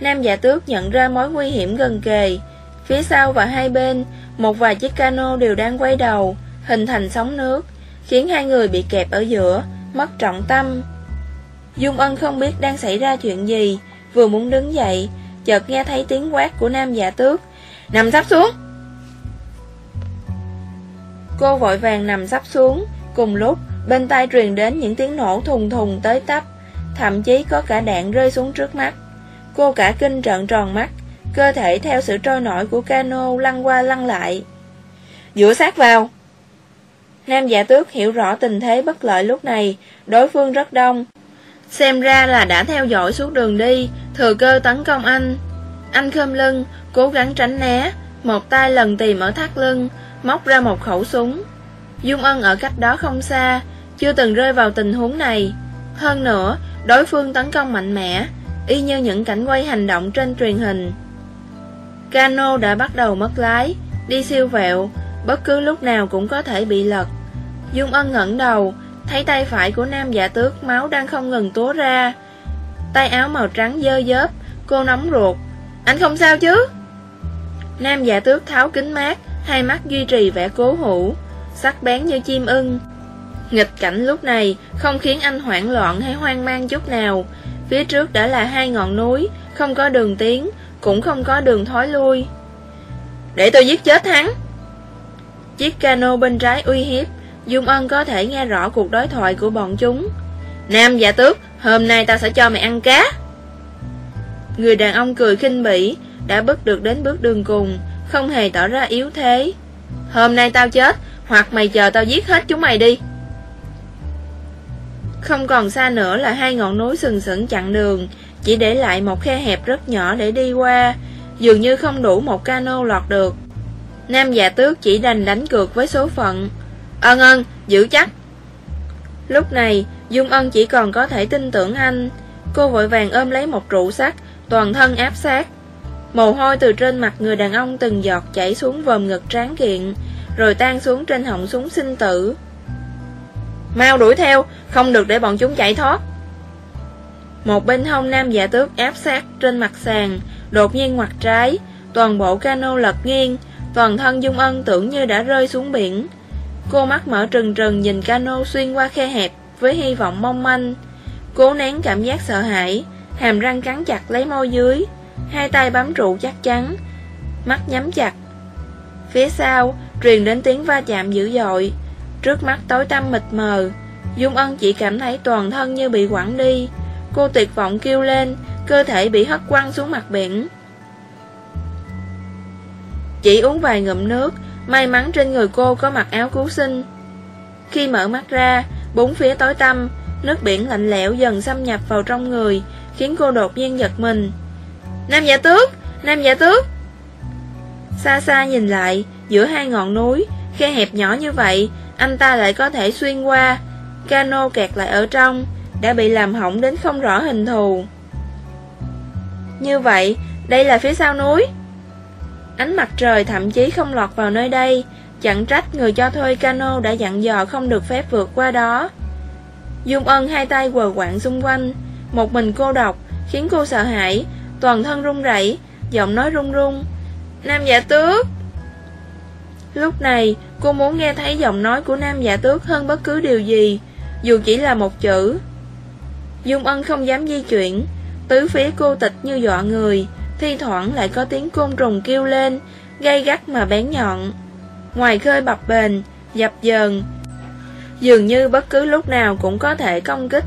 Nam giả tước nhận ra mối nguy hiểm gần kề. Phía sau và hai bên, một vài chiếc cano đều đang quay đầu, hình thành sóng nước, khiến hai người bị kẹp ở giữa, mất trọng tâm. Dung Ân không biết đang xảy ra chuyện gì, vừa muốn đứng dậy, chợt nghe thấy tiếng quát của nam giả tước. Nằm sắp xuống! Cô vội vàng nằm sắp xuống, cùng lúc bên tai truyền đến những tiếng nổ thùng thùng tới tấp, thậm chí có cả đạn rơi xuống trước mắt. Cô cả kinh trợn tròn mắt, cơ thể theo sự trôi nổi của cano lăn qua lăn lại. Dựa sát vào! Nam giả tước hiểu rõ tình thế bất lợi lúc này, đối phương rất đông. Xem ra là đã theo dõi suốt đường đi, thừa cơ tấn công anh. Anh khom lưng, cố gắng tránh né, một tay lần tìm ở thắt lưng, móc ra một khẩu súng. Dung Ân ở cách đó không xa, chưa từng rơi vào tình huống này. Hơn nữa, đối phương tấn công mạnh mẽ, y như những cảnh quay hành động trên truyền hình. Cano đã bắt đầu mất lái, đi siêu vẹo, bất cứ lúc nào cũng có thể bị lật. Dung Ân ngẩng đầu, thấy tay phải của nam giả tước máu đang không ngừng túa ra. Tay áo màu trắng dơ dớp, cô nóng ruột. Anh không sao chứ? Nam giả tước tháo kính mát, hai mắt duy trì vẻ cố hữu, sắc bén như chim ưng. Nghịch cảnh lúc này không khiến anh hoảng loạn hay hoang mang chút nào. Phía trước đã là hai ngọn núi, không có đường tiến, cũng không có đường thói lui. Để tôi giết chết hắn. Chiếc cano bên trái uy hiếp, Dung Ân có thể nghe rõ cuộc đối thoại của bọn chúng. Nam giả tước, hôm nay ta sẽ cho mày ăn cá. Người đàn ông cười khinh bỉ, đã bước được đến bước đường cùng, không hề tỏ ra yếu thế. Hôm nay tao chết, hoặc mày chờ tao giết hết chúng mày đi. Không còn xa nữa là hai ngọn núi sừng sững chặn đường, chỉ để lại một khe hẹp rất nhỏ để đi qua, dường như không đủ một cano lọt được. Nam già tước chỉ đành đánh cược với số phận. Ân ân, giữ chắc. Lúc này, Dung Ân chỉ còn có thể tin tưởng anh. Cô vội vàng ôm lấy một trụ sắt, toàn thân áp sát. Mồ hôi từ trên mặt người đàn ông từng giọt chảy xuống vòm ngực tráng kiện, rồi tan xuống trên họng súng sinh tử. Mau đuổi theo, không được để bọn chúng chạy thoát. Một bên hông nam giả tước áp sát trên mặt sàn, đột nhiên ngoặt trái, toàn bộ cano lật nghiêng, toàn thân Dung Ân tưởng như đã rơi xuống biển. Cô mắt mở trừng trừng nhìn cano xuyên qua khe hẹp với hy vọng mong manh. Cố nén cảm giác sợ hãi, hàm răng cắn chặt lấy môi dưới, hai tay bám trụ chắc chắn, mắt nhắm chặt. Phía sau, truyền đến tiếng va chạm dữ dội, trước mắt tối tăm mịt mờ. Dung Ân chỉ cảm thấy toàn thân như bị quẳng đi, cô tuyệt vọng kêu lên, cơ thể bị hất quăng xuống mặt biển. Chỉ uống vài ngụm nước, may mắn trên người cô có mặc áo cứu sinh. Khi mở mắt ra, bốn phía tối tăm, nước biển lạnh lẽo dần xâm nhập vào trong người, khiến cô đột nhiên giật mình. Nam giả tước! Nam giả tước! Xa xa nhìn lại, giữa hai ngọn núi, khe hẹp nhỏ như vậy, anh ta lại có thể xuyên qua. Cano kẹt lại ở trong, đã bị làm hỏng đến không rõ hình thù. Như vậy, đây là phía sau núi. Ánh mặt trời thậm chí không lọt vào nơi đây, chẳng trách người cho thuê cano đã dặn dò không được phép vượt qua đó. Dung Ân hai tay quờ quạng xung quanh, một mình cô độc, khiến cô sợ hãi, toàn thân run rẩy, giọng nói run run. Nam giả tước! Lúc này, cô muốn nghe thấy giọng nói của nam giả tước hơn bất cứ điều gì, dù chỉ là một chữ. Dung Ân không dám di chuyển, tứ phía cô tịch như dọa người, thi thoảng lại có tiếng côn trùng kêu lên, gay gắt mà bén nhọn. Ngoài khơi bập bềnh, dập dờn, dường như bất cứ lúc nào cũng có thể công kích.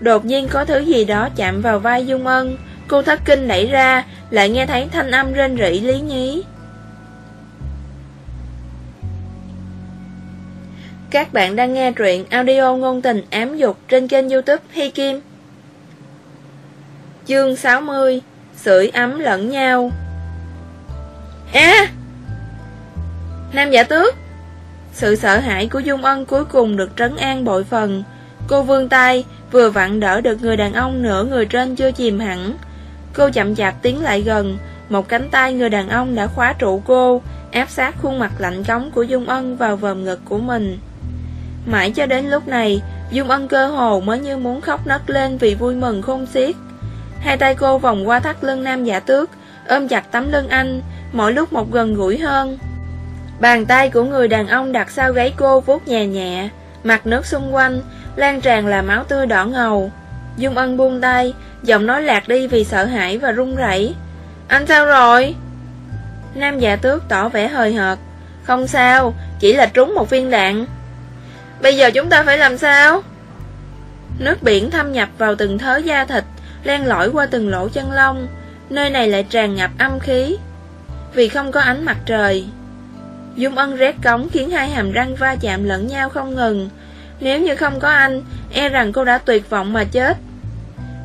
Đột nhiên có thứ gì đó chạm vào vai Dung Ân, cô thất kinh nảy ra, lại nghe thấy thanh âm rên rỉ lý nhí. Các bạn đang nghe truyện audio ngôn tình ám dục trên kênh youtube Hi Kim. Chương 60 Sưởi ấm lẫn nhau. À Nam giả tước, Sự sợ hãi của Dung Ân cuối cùng được trấn an bội phần. Cô vươn tay, Vừa vặn đỡ được người đàn ông nửa người trên chưa chìm hẳn. Cô chậm chạp tiến lại gần, Một cánh tay người đàn ông đã khóa trụ cô, Áp sát khuôn mặt lạnh cống của Dung Ân vào vòm ngực của mình. Mãi cho đến lúc này Dung Ân cơ hồ mới như muốn khóc nấc lên vì vui mừng khôn xiết. Hai tay cô vòng qua thắt lưng nam giả tước, Ôm chặt tấm lưng anh, Mỗi lúc một gần gũi hơn. Bàn tay của người đàn ông đặt sau gáy cô vuốt nhẹ nhẹ, Mặt nước xung quanh, Lan tràn là máu tươi đỏ ngầu. Dung Ân buông tay, Giọng nói lạc đi vì sợ hãi và run rẩy. Anh sao rồi? Nam giả tước tỏ vẻ hời hợt. Không sao, Chỉ là trúng một viên đạn. Bây giờ chúng ta phải làm sao? Nước biển thâm nhập vào từng thớ da thịt, Len lỏi qua từng lỗ chân lông. Nơi này lại tràn ngập âm khí. Vì không có ánh mặt trời. Dung ân rét cống khiến hai hàm răng va chạm lẫn nhau không ngừng. Nếu như không có anh E rằng cô đã tuyệt vọng mà chết.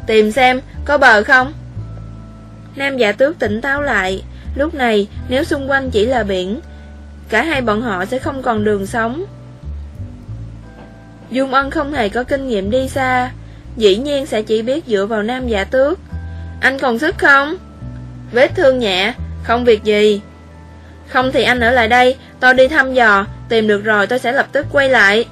Tìm xem, có bờ không? Nam giả tước tỉnh táo lại. Lúc này, nếu xung quanh chỉ là biển, Cả hai bọn họ sẽ không còn đường sống. Dung Ân không hề có kinh nghiệm đi xa. Dĩ nhiên sẽ chỉ biết dựa vào nam giả tước. Anh còn sức không? Vết thương nhẹ, Không việc gì. Không thì anh ở lại đây Tôi đi thăm dò, Tìm được rồi tôi sẽ lập tức quay lại.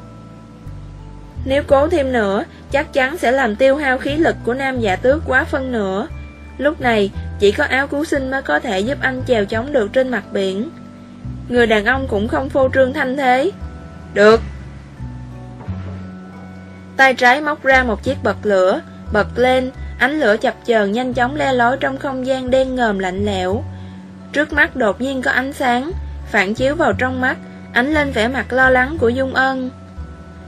Nếu cố thêm nữa, Chắc chắn sẽ làm tiêu hao khí lực của nam giả tước quá phân nữa Lúc này, Chỉ có áo cứu sinh mới có thể giúp anh chèo chống được trên mặt biển. Người đàn ông cũng không phô trương thanh thế. Được. Tay trái móc ra một chiếc bật lửa, Bật lên, Ánh lửa chập chờn nhanh chóng le lói trong không gian đen ngòm lạnh lẽo. Trước mắt đột nhiên có ánh sáng, Phản chiếu vào trong mắt, Ánh lên vẻ mặt lo lắng của Dung Ân.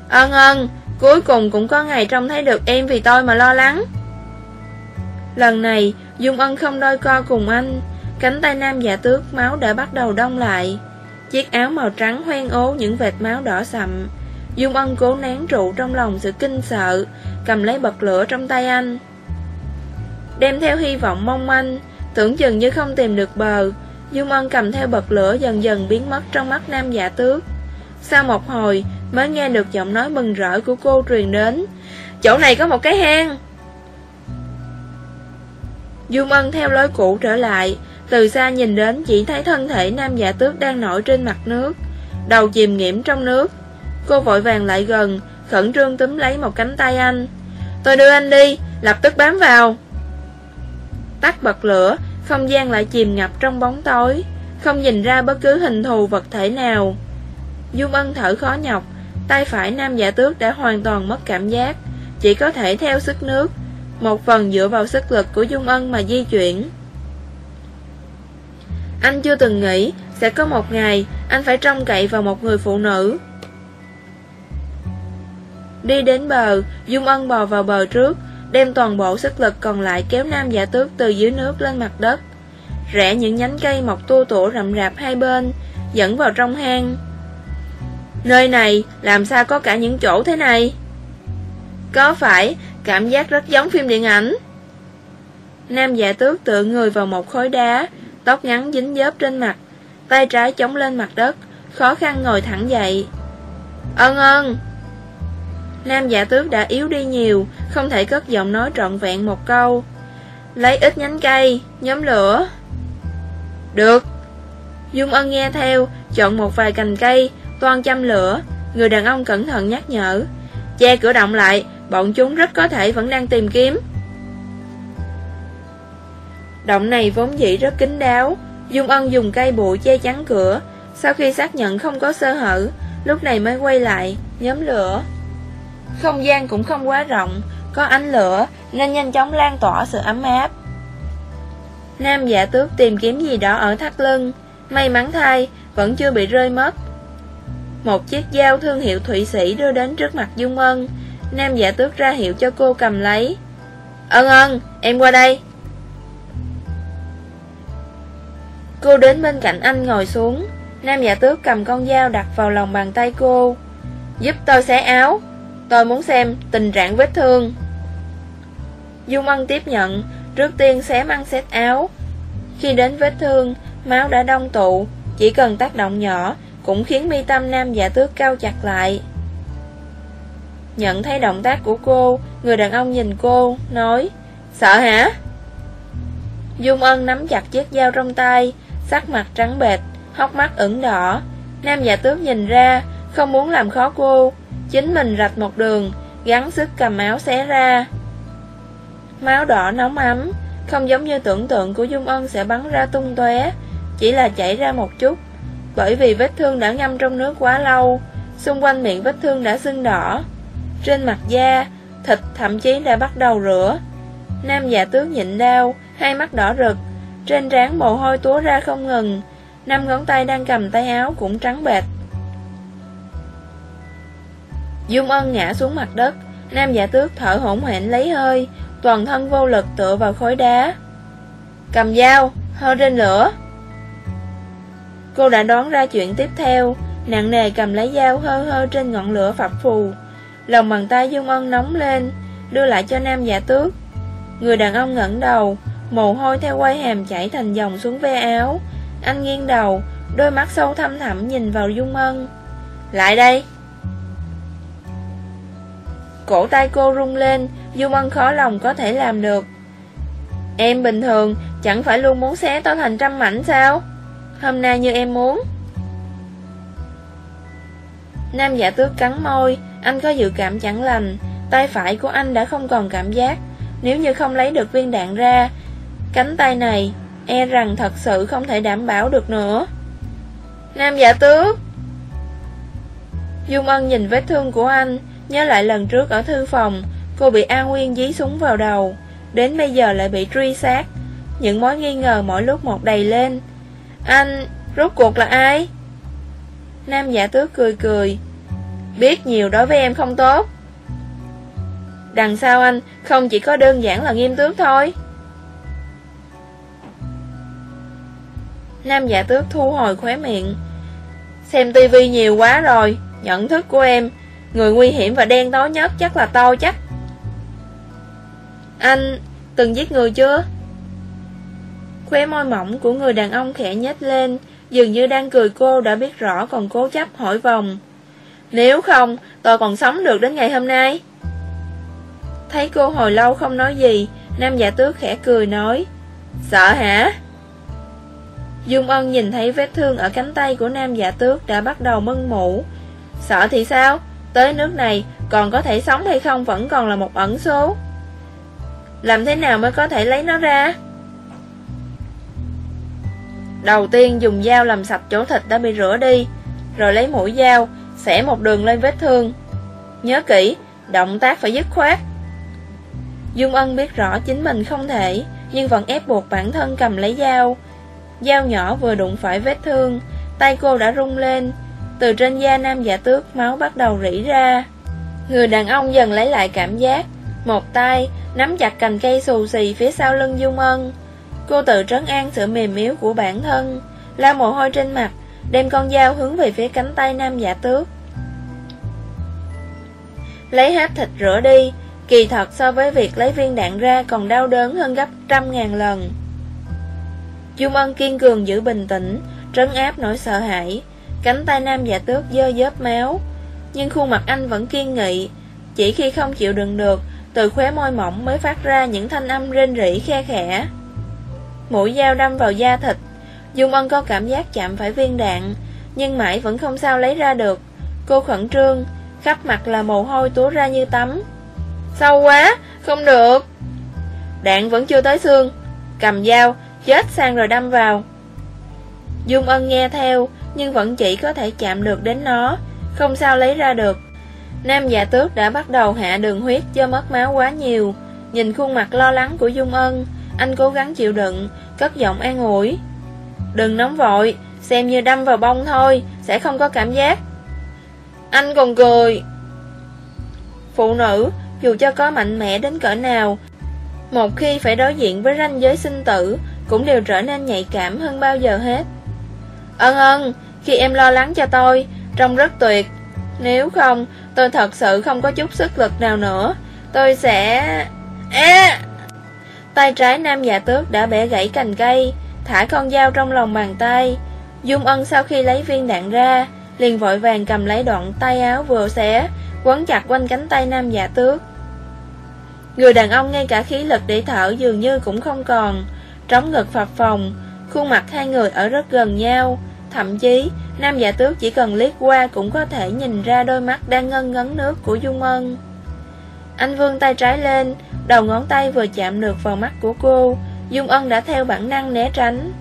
Ân ân, Cuối cùng cũng có ngày trông thấy được em vì tôi mà lo lắng. Lần này, Dung Ân không đôi co cùng anh. Cánh tay nam giả tước máu đã bắt đầu đông lại. Chiếc áo màu trắng hoen ố những vệt máu đỏ sậm. Dung Ân cố nén trụ trong lòng sự kinh sợ, Cầm lấy bật lửa trong tay anh. Đem theo hy vọng mong manh, Tưởng chừng như không tìm được bờ, Dung Ân cầm theo bật lửa dần dần biến mất trong mắt nam giả tước. Sau một hồi, mới nghe được giọng nói mừng rỡ của cô truyền đến, Chỗ này có một cái hang. Dung Ân theo lối cũ trở lại, Từ xa nhìn đến chỉ thấy thân thể nam giả tước đang nổi trên mặt nước, Đầu chìm nghiễm trong nước. Cô vội vàng lại gần, Khẩn trương túm lấy một cánh tay anh. Tôi đưa anh đi, Lập tức bám vào. Tắt bật lửa, Không gian lại chìm ngập trong bóng tối, Không nhìn ra bất cứ hình thù vật thể nào. Dung Ân thở khó nhọc, Tay phải nam giả tước đã hoàn toàn mất cảm giác, Chỉ có thể theo sức nước, Một phần dựa vào sức lực của Dung Ân mà di chuyển. Anh chưa từng nghĩ Sẽ có một ngày Anh phải trông cậy vào một người phụ nữ. Đi đến bờ, Dung Ân bò vào bờ trước, đem toàn bộ sức lực còn lại kéo nam giả tước từ dưới nước lên mặt đất. Rẽ những nhánh cây mọc tua tủa rậm rạp hai bên, dẫn vào trong hang. Nơi này làm sao có cả những chỗ thế này? Có phải cảm giác rất giống phim điện ảnh? Nam giả tước tựa người vào một khối đá, tóc ngắn dính dớp trên mặt, tay trái chống lên mặt đất, khó khăn ngồi thẳng dậy. Ân ân, Nam giả tước đã yếu đi nhiều, Không thể cất giọng nói trọn vẹn một câu. Lấy ít nhánh cây, Nhóm lửa. Được. Dung ân nghe theo, Chọn một vài cành cây, Toan châm lửa. Người đàn ông cẩn thận nhắc nhở. Che cửa động lại, Bọn chúng rất có thể vẫn đang tìm kiếm. Động này vốn dĩ rất kín đáo. Dung ân dùng cây bụi che chắn cửa. Sau khi xác nhận không có sơ hở, Lúc này mới quay lại, Nhóm lửa không gian cũng không quá rộng Có ánh lửa Nên nhanh chóng lan tỏa sự ấm áp. Nam giả tước tìm kiếm gì đó ở thắt lưng May mắn thay Vẫn chưa bị rơi mất. Một chiếc dao thương hiệu Thụy Sĩ đưa đến trước mặt Dung Ân. Nam giả tước ra hiệu cho cô cầm lấy. Ân ân, em qua đây. Cô đến bên cạnh anh ngồi xuống. Nam giả tước cầm con dao đặt vào lòng bàn tay cô. Giúp tôi xé áo. Tôi muốn xem tình trạng vết thương. Dung Ân tiếp nhận, Trước tiên xé măng xét áo. Khi đến vết thương, Máu đã đông tụ, Chỉ cần tác động nhỏ Cũng khiến mi tâm nam giả tước cao chặt lại. Nhận thấy động tác của cô, Người đàn ông nhìn cô, Nói, Sợ hả? Dung Ân nắm chặt chiếc dao trong tay, Sắc mặt trắng bệch, Hốc mắt ửng đỏ. Nam giả tước nhìn ra, Không muốn làm khó cô. Chính mình rạch một đường Gắn sức cầm áo xé ra. Máu đỏ nóng ấm, Không giống như tưởng tượng của Dung Ân sẽ bắn ra tung tóe, Chỉ là chảy ra một chút. Bởi vì vết thương đã ngâm trong nước quá lâu, Xung quanh miệng vết thương đã sưng đỏ. Trên mặt da, Thịt thậm chí đã bắt đầu rửa. Nam giả tướng nhịn đau, Hai mắt đỏ rực, Trên trán mồ hôi túa ra không ngừng. Năm ngón tay đang cầm tay áo cũng trắng bệch. Dung ân ngã xuống mặt đất. Nam giả tước thở hổn hển lấy hơi, Toàn thân vô lực tựa vào khối đá. Cầm dao, Hơ trên lửa. Cô đã đoán ra chuyện tiếp theo. Nặng nề cầm lấy dao hơ hơ trên ngọn lửa phập phù. Lòng bàn tay Dung ân nóng lên, Đưa lại cho nam giả tước. Người đàn ông ngẩng đầu, Mồ hôi theo quay hàm chảy thành dòng xuống ve áo. Anh nghiêng đầu, Đôi mắt sâu thăm thẳm nhìn vào Dung Ân. Lại đây. Cổ tay cô rung lên Dung Ân khó lòng có thể làm được. Em bình thường, Chẳng phải luôn muốn xé tôi thành trăm mảnh sao? Hôm nay như em muốn. Nam giả tước cắn môi, Anh có dự cảm chẳng lành. Tay phải của anh đã không còn cảm giác. Nếu như không lấy được viên đạn ra, Cánh tay này E rằng thật sự không thể đảm bảo được nữa. Nam giả tước! Dung Ân nhìn vết thương của anh Nhớ lại lần trước ở thư phòng Cô bị An Nguyên dí súng vào đầu. Đến bây giờ lại bị truy sát. Những mối nghi ngờ mỗi lúc một đầy lên. Anh, rốt cuộc là ai? Nam giả tước cười cười. Biết nhiều đối với em không tốt. Đằng sau anh Không chỉ có đơn giản là nghiêm tước thôi. Nam giả tước thu hồi khóe miệng. Xem tivi nhiều quá rồi Nhận thức của em Người nguy hiểm và đen tối nhất chắc là tôi chắc Anh, từng giết người chưa? Khóe môi mỏng của người đàn ông khẽ nhếch lên, Dường như đang cười cô đã biết rõ còn cố chấp hỏi vòng Nếu không, tôi còn sống được đến ngày hôm nay Thấy cô hồi lâu không nói gì, Nam giả tước khẽ cười nói, Sợ hả? Dung Ân nhìn thấy vết thương ở cánh tay của nam giả tước đã bắt đầu mưng mủ Sợ thì sao? Tới nước này, còn có thể sống hay không vẫn còn là một ẩn số. Làm thế nào mới có thể lấy nó ra? Đầu tiên dùng dao làm sạch chỗ thịt đã bị rửa đi, Rồi lấy mũi dao, Xẻ một đường lên vết thương. Nhớ kỹ, Động tác phải dứt khoát. Dung Ân biết rõ chính mình không thể, Nhưng vẫn ép buộc bản thân cầm lấy dao. Dao nhỏ vừa đụng phải vết thương, Tay cô đã rung lên từ trên da nam giả tước, máu bắt đầu rỉ ra. Người đàn ông dần lấy lại cảm giác. Một tay nắm chặt cành cây xù xì phía sau lưng Dung Ân Cô tự trấn an sự mềm yếu của bản thân La mồ hôi trên mặt, Đem con dao hướng về phía cánh tay nam giả tước. Lấy hết thịt rửa đi, Kỳ thật so với việc lấy viên đạn ra còn đau đớn hơn gấp trăm ngàn lần. Dung Ân kiên cường, giữ bình tĩnh, Trấn áp nỗi sợ hãi. Cánh tay nam giả tước dơ dớp máu. Nhưng khuôn mặt anh vẫn kiên nghị. Chỉ khi không chịu đựng được Từ khóe môi mỏng mới phát ra những thanh âm rên rỉ khe khẽ. Mũi dao đâm vào da thịt. Dung Ân có cảm giác chạm phải viên đạn Nhưng mãi vẫn không sao lấy ra được. Cô khẩn trương Khắp mặt là mồ hôi túa ra như tắm. Sâu quá, không được. Đạn vẫn chưa tới xương. Cầm dao, chết sang rồi đâm vào. Dung Ân nghe theo nhưng vẫn chỉ có thể chạm được đến nó, Không sao lấy ra được. Nam già tước đã bắt đầu hạ đường huyết Do mất máu quá nhiều. Nhìn khuôn mặt lo lắng của Dung Ân, Anh cố gắng chịu đựng, Cất giọng an ủi. Đừng nóng vội, Xem như đâm vào bông thôi, Sẽ không có cảm giác. Anh còn cười. Phụ nữ, dù cho có mạnh mẽ đến cỡ nào, Một khi phải đối diện với ranh giới sinh tử, Cũng đều trở nên nhạy cảm hơn bao giờ hết. Ân ân khi em lo lắng cho tôi Trông rất tuyệt Nếu không, tôi thật sự không có chút sức lực nào nữa. Tôi sẽ... À! Tay trái nam giả tước đã bẻ gãy cành cây, thả con dao trong lòng bàn tay. Dung ân sau khi lấy viên đạn ra, liền vội vàng cầm lấy đoạn tay áo vừa xé, quấn chặt quanh cánh tay nam giả tước. Người đàn ông ngay cả khí lực để thở dường như cũng không còn, trống ngực phập phồng, khuôn mặt hai người ở rất gần nhau, thậm chí nam giả tước chỉ cần liếc qua cũng có thể nhìn ra đôi mắt đang ngân ngấn nước của Dung Ân. Anh vươn tay trái lên, đầu ngón tay vừa chạm được vào mắt của cô, Dung Ân đã theo bản năng né tránh.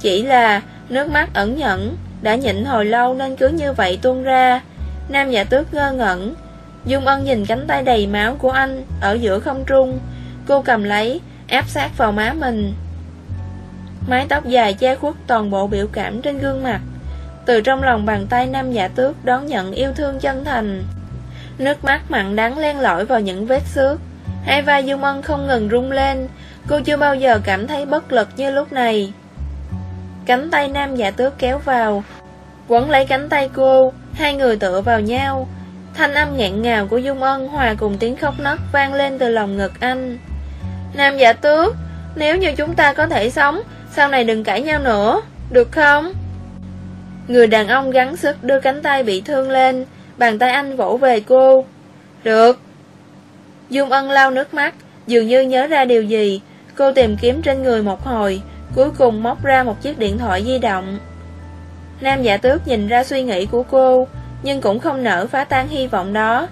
Chỉ là nước mắt ẩn nhẫn, đã nhịn hồi lâu nên cứ như vậy tuôn ra. Nam giả tước ngơ ngẩn, Dung Ân nhìn cánh tay đầy máu của anh ở giữa không trung, cô cầm lấy, áp sát vào má mình. Mái tóc dài che khuất toàn bộ biểu cảm trên gương mặt. Từ trong lòng bàn tay nam giả tước đón nhận yêu thương chân thành. Nước mắt mặn đắng len lỏi vào những vết xước. Hai vai Dung Ân không ngừng rung lên, cô chưa bao giờ cảm thấy bất lực như lúc này. Cánh tay nam giả tước kéo vào, quấn lấy cánh tay cô, hai người tựa vào nhau. Thanh âm nghẹn ngào của Dung Ân hòa cùng tiếng khóc nấc vang lên từ lòng ngực anh. Nam giả tước, nếu như chúng ta có thể sống, sau này đừng cãi nhau nữa, được không? Người đàn ông gắng sức đưa cánh tay bị thương lên, bàn tay anh vỗ về cô. Được. Dung Ân lau nước mắt, dường như nhớ ra điều gì, cô tìm kiếm trên người một hồi, cuối cùng móc ra một chiếc điện thoại di động. Nam giả tước nhìn ra suy nghĩ của cô, nhưng cũng không nỡ phá tan hy vọng đó.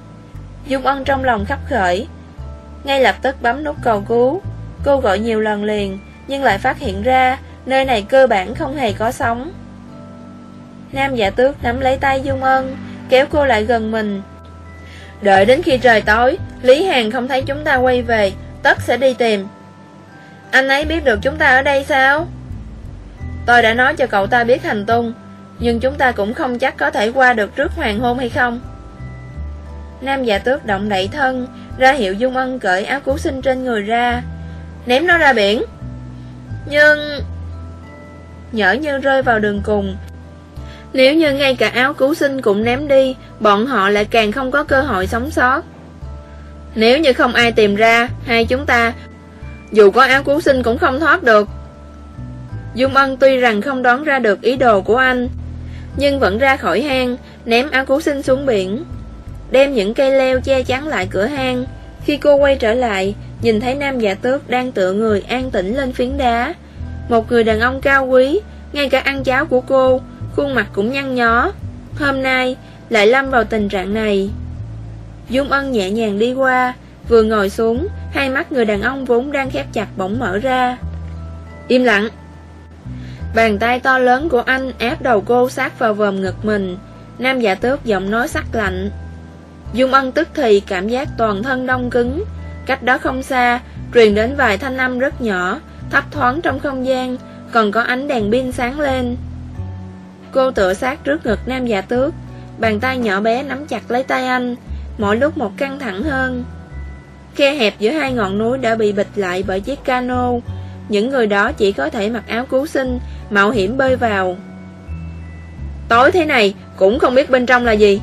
Dung Ân trong lòng khắp khởi, ngay lập tức bấm nút cầu cứu. Cô gọi nhiều lần liền, nhưng lại phát hiện ra nơi này cơ bản không hề có sóng. Nam giả tước nắm lấy tay Dung Ân, kéo cô lại gần mình. Đợi đến khi trời tối, Lý hàn không thấy chúng ta quay về, tất sẽ đi tìm. Anh ấy biết được chúng ta ở đây sao? Tôi đã nói cho cậu ta biết hành tung, nhưng chúng ta cũng không chắc có thể qua được trước hoàng hôn hay không. Nam giả tước động đậy thân, ra hiệu Dung Ân cởi áo cứu sinh trên người ra, ném nó ra biển. Nhưng... Nhỡ như rơi vào đường cùng, Nếu như ngay cả áo cứu sinh cũng ném đi, Bọn họ lại càng không có cơ hội sống sót. Nếu như không ai tìm ra, Hai chúng ta, Dù có áo cứu sinh cũng không thoát được. Dung Ân tuy rằng không đoán ra được ý đồ của anh, Nhưng vẫn ra khỏi hang, Ném áo cứu sinh xuống biển, Đem những cây leo che chắn lại cửa hang. Khi cô quay trở lại Nhìn thấy nam giả tước đang tựa người an tĩnh lên phiến đá. Một người đàn ông cao quý, Ngay cả ăn cháo của cô, Khuôn mặt cũng nhăn nhó. Hôm nay lại lâm vào tình trạng này. Dung Ân nhẹ nhàng đi qua, Vừa ngồi xuống, Hai mắt người đàn ông vốn đang khép chặt bỗng mở ra. Im lặng. Bàn tay to lớn của anh áp đầu cô sát vào vòm ngực mình. Nam giả tước giọng nói sắc lạnh. Dung Ân tức thì cảm giác toàn thân đông cứng Cách đó không xa, truyền đến vài thanh âm rất nhỏ, thấp thoáng trong không gian, còn có ánh đèn pin sáng lên. Cô tựa sát trước ngực nam giả tước, bàn tay nhỏ bé nắm chặt lấy tay anh, mỗi lúc một căng thẳng hơn. Khe hẹp giữa hai ngọn núi đã bị bịch lại bởi chiếc cano, những người đó chỉ có thể mặc áo cứu sinh, mạo hiểm bơi vào. Tối thế này, cũng không biết bên trong là gì.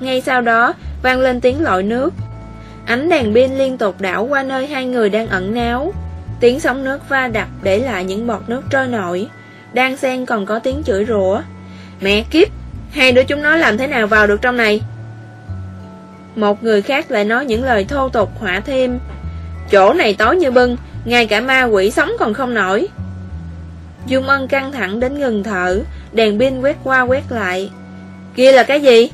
Ngay sau đó, vang lên tiếng lội nước, Ánh đèn pin liên tục đảo qua nơi hai người đang ẩn náu. Tiếng sóng nước va đập để lại những bọt nước trôi nổi. Đang xen còn có tiếng chửi rủa. Mẹ kiếp, Hai đứa chúng nó làm thế nào vào được trong này? Một người khác lại nói những lời thô tục, hỏa thêm Chỗ này tối như bưng, Ngay cả ma quỷ sống còn không nổi. Dung Ân căng thẳng đến ngừng thở, Đèn pin quét qua quét lại. Kia là cái gì?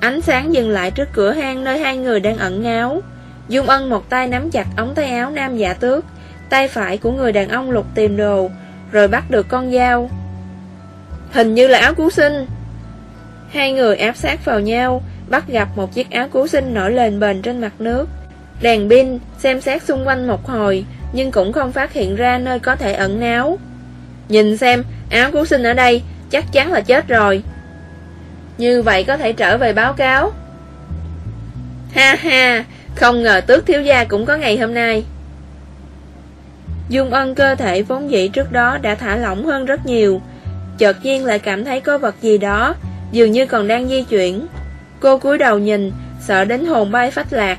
Ánh sáng dừng lại trước cửa hang nơi hai người đang ẩn ngáo. Dung Ân một tay nắm chặt ống tay áo nam giả tước, tay phải của người đàn ông lục tìm đồ, rồi bắt được con dao. Hình như là áo cứu sinh. Hai người áp sát vào nhau, bắt gặp một chiếc áo cứu sinh nổi lên bền trên mặt nước. Đèn pin xem xét xung quanh một hồi, nhưng cũng không phát hiện ra nơi có thể ẩn náu. Nhìn xem, áo cứu sinh ở đây, chắc chắn là chết rồi. Như vậy có thể trở về báo cáo Ha ha Không ngờ tước thiếu gia cũng có ngày hôm nay Dung ân cơ thể vốn dĩ trước đó đã thả lỏng hơn rất nhiều Chợt nhiên lại cảm thấy có vật gì đó dường như còn đang di chuyển. Cô cúi đầu nhìn, sợ đến hồn bay phách lạc.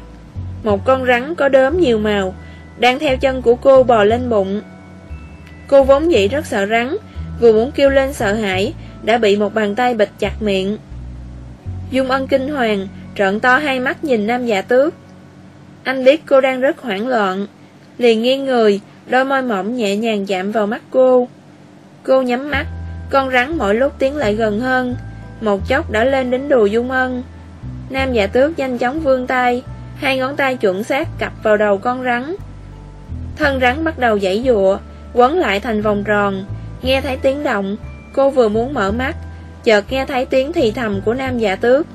Một con rắn có đốm nhiều màu, đang theo chân của cô bò lên bụng. Cô vốn dĩ rất sợ rắn, vừa muốn kêu lên sợ hãi, đã bị một bàn tay bịt chặt miệng. Dung ân kinh hoàng, trợn to hai mắt nhìn nam giả tước. Anh biết cô đang rất hoảng loạn, liền nghiêng người, đôi môi mỏng nhẹ nhàng chạm vào mắt cô. Cô nhắm mắt, con rắn mỗi lúc tiến lại gần hơn, một chốc đã lên đến đùi Dung Ân. Nam giả tước nhanh chóng vươn tay, hai ngón tay chuẩn xác cặp vào đầu con rắn. Thân rắn bắt đầu giãy dụa, quấn lại thành vòng tròn, nghe thấy tiếng động, cô vừa muốn mở mắt, chợt nghe thấy tiếng thì thầm của nam giả tước.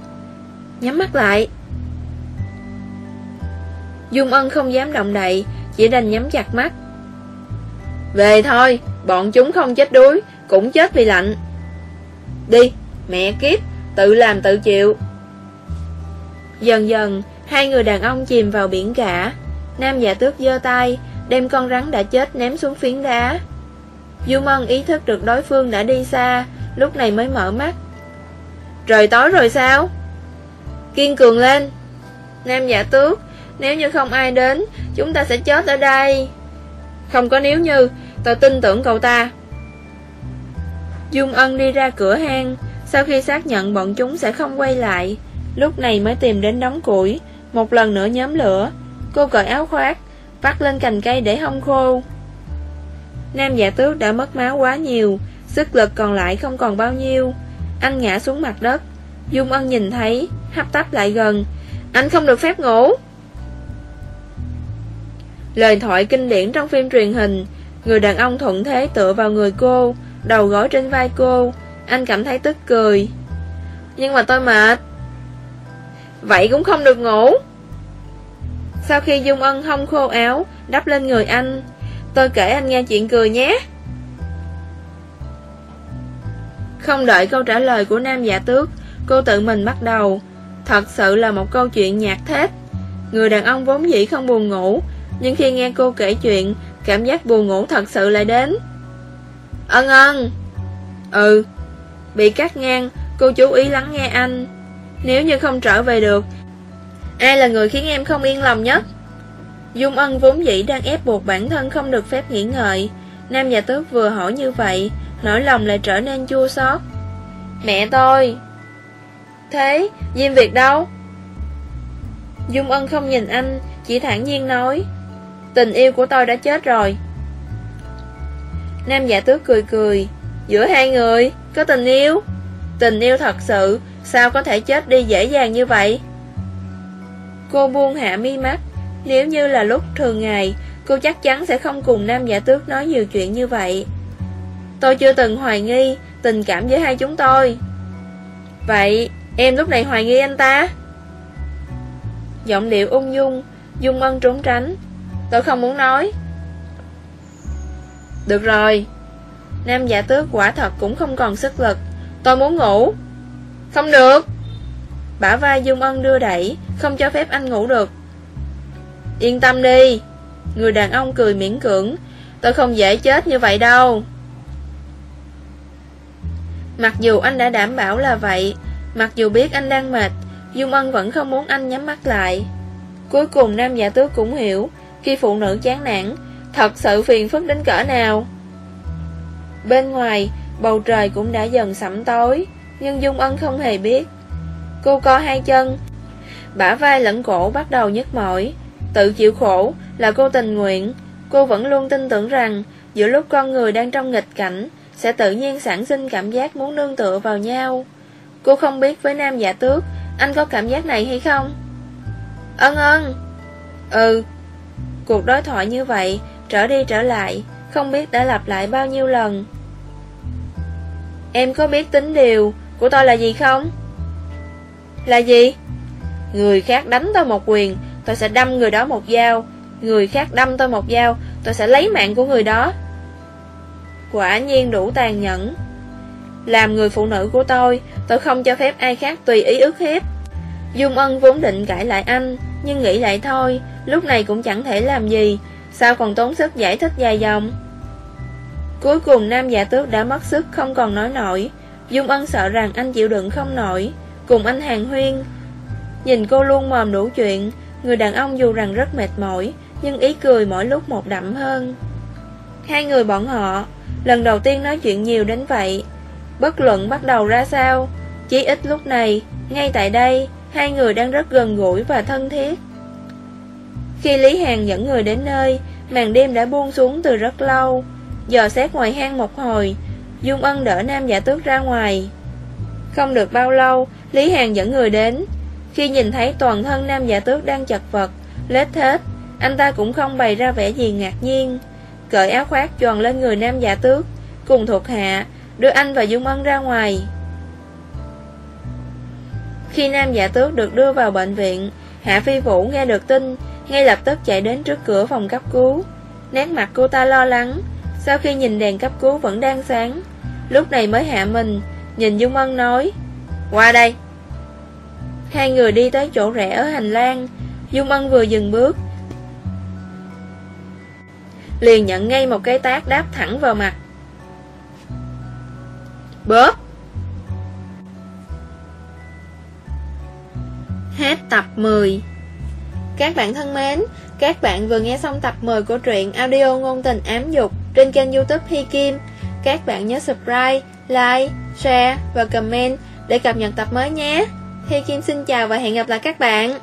Nhắm mắt lại. Dung Ân không dám động đậy, chỉ đành nhắm chặt mắt. Về thôi, bọn chúng không chết đuối, cũng chết vì lạnh. Đi, mẹ kiếp, tự làm tự chịu. Dần dần, hai người đàn ông chìm vào biển cả. Nam giả tước giơ tay, đem con rắn đã chết ném xuống phiến đá. Dung Ân ý thức được đối phương đã đi xa, lúc này mới mở mắt. Trời tối rồi sao? Kiên cường lên. Nam giả tước, nếu như không ai đến, chúng ta sẽ chết ở đây. Không có nếu như, tôi tin tưởng cậu ta. Dung Ân đi ra cửa hang, sau khi xác nhận bọn chúng sẽ không quay lại, lúc này mới tìm đến đống củi, một lần nữa nhóm lửa. Cô cởi áo khoác, vắt lên cành cây để hong khô. Nam giả tước đã mất máu quá nhiều, sức lực còn lại không còn bao nhiêu. Anh ngã xuống mặt đất. Dung Ân nhìn thấy, hấp tấp lại gần. Anh không được phép ngủ. Lời thoại kinh điển trong phim truyền hình, người đàn ông thuận thế tựa vào người cô, đầu gối trên vai cô. Anh cảm thấy tức cười. Nhưng mà tôi mệt. Vậy cũng không được ngủ. Sau khi Dung Ân hông khô áo, đắp lên người anh, tôi kể anh nghe chuyện cười nhé. Không đợi câu trả lời của nam giả tước, cô tự mình bắt đầu. Thật sự là một câu chuyện nhạt thết. Người đàn ông vốn dĩ không buồn ngủ, nhưng khi nghe cô kể chuyện, cảm giác buồn ngủ thật sự lại đến. Ân ân! Ừ, bị cắt ngang, cô chú ý lắng nghe anh. Nếu như không trở về được, ai là người khiến em không yên lòng nhất? Dung Ân vốn dĩ đang ép buộc bản thân không được phép nghỉ ngợi. Nam nhà tước vừa hỏi như vậy, nỗi lòng lại trở nên chua xót. Mẹ tôi! Thế, Diêm Việt đâu? Dung Ân không nhìn anh, chỉ thản nhiên nói. Tình yêu của tôi đã chết rồi. Nam giả tước cười cười. Giữa hai người, có tình yêu? Tình yêu thật sự, sao có thể chết đi dễ dàng như vậy? Cô buông hạ mi mắt. Nếu như là lúc thường ngày, cô chắc chắn sẽ không cùng nam giả tước nói nhiều chuyện như vậy. Tôi chưa từng hoài nghi tình cảm giữa hai chúng tôi. Vậy, em lúc này hoài nghi anh ta? Giọng điệu ung dung, dung ân trốn tránh. Tôi không muốn nói. Được rồi. Nam giả tước quả thật cũng không còn sức lực. Tôi muốn ngủ. Không được. Bả vai Dung Ân đưa đẩy, không cho phép anh ngủ được. Yên tâm đi. Người đàn ông cười miễn cưỡng. Tôi không dễ chết như vậy đâu. Mặc dù anh đã đảm bảo là vậy, mặc dù biết anh đang mệt, Dung Ân vẫn không muốn anh nhắm mắt lại. Cuối cùng nam giả tước cũng hiểu, khi phụ nữ chán nản, thật sự phiền phức đến cỡ nào. Bên ngoài, bầu trời cũng đã dần sẫm tối, nhưng Dung Ân không hề biết. Cô co hai chân, bả vai lẫn cổ bắt đầu nhức mỏi. Tự chịu khổ là cô tình nguyện, cô vẫn luôn tin tưởng rằng giữa lúc con người đang trong nghịch cảnh, sẽ tự nhiên sản sinh cảm giác muốn nương tựa vào nhau. Cô không biết với nam giả tước, anh có cảm giác này hay không? Ân ân! Ừ, Cuộc đối thoại như vậy, trở đi trở lại, không biết đã lặp lại bao nhiêu lần. Em có biết tính điều của tôi là gì không? Là gì? Người khác đánh tôi một quyền, tôi sẽ đâm người đó một dao. Người khác đâm tôi một dao, tôi sẽ lấy mạng của người đó. Quả nhiên đủ tàn nhẫn. Làm người phụ nữ của tôi, tôi không cho phép ai khác tùy ý ức hiếp. Dung Ân vốn định cãi lại anh, nhưng nghĩ lại thôi, lúc này cũng chẳng thể làm gì, sao còn tốn sức giải thích dài dòng. Cuối cùng nam giả tước đã mất sức không còn nói nổi, Dung Ân sợ rằng anh chịu đựng không nổi Cùng anh hàng huyên Nhìn cô luôn mòm đủ chuyện Người đàn ông dù rằng rất mệt mỏi, Nhưng ý cười mỗi lúc một đậm hơn. Hai người bọn họ, Lần đầu tiên nói chuyện nhiều đến vậy. Bất luận bắt đầu ra sao Chỉ ít lúc này, Ngay tại đây, Hai người đang rất gần gũi và thân thiết. Khi Lý Hàn dẫn người đến nơi, Màn đêm đã buông xuống từ rất lâu. Giờ xét ngoài hang một hồi, Dung Ân đỡ nam giả tước ra ngoài. Không được bao lâu, Lý Hàn dẫn người đến. Khi nhìn thấy toàn thân nam giả tước đang chật vật, Lết thết Anh ta cũng không bày ra vẻ gì ngạc nhiên. Cởi áo khoác tròn lên người nam giả tước, Cùng thuộc hạ, Đưa anh và Dung Ân ra ngoài. Khi nam giả tước được đưa vào bệnh viện, Hạ Phi Vũ nghe được tin, Ngay lập tức chạy đến trước cửa phòng cấp cứu. Nét mặt cô ta lo lắng, Sau khi nhìn đèn cấp cứu vẫn đang sáng. Lúc này mới hạ mình, Nhìn Dung Ân nói, Qua đây. Hai người đi tới chỗ rẽ ở hành lang. Dung Ân vừa dừng bước. Liền nhận ngay một cái tác đáp thẳng vào mặt. Bóp. Hết tập 10 Các bạn thân mến Các bạn vừa nghe xong tập 10 của truyện audio ngôn tình ám dục Trên kênh youtube Hi Kim. Các bạn nhớ subscribe, like, share và comment Để cập nhật tập mới nhé. Thì Kim xin chào và hẹn gặp lại các bạn.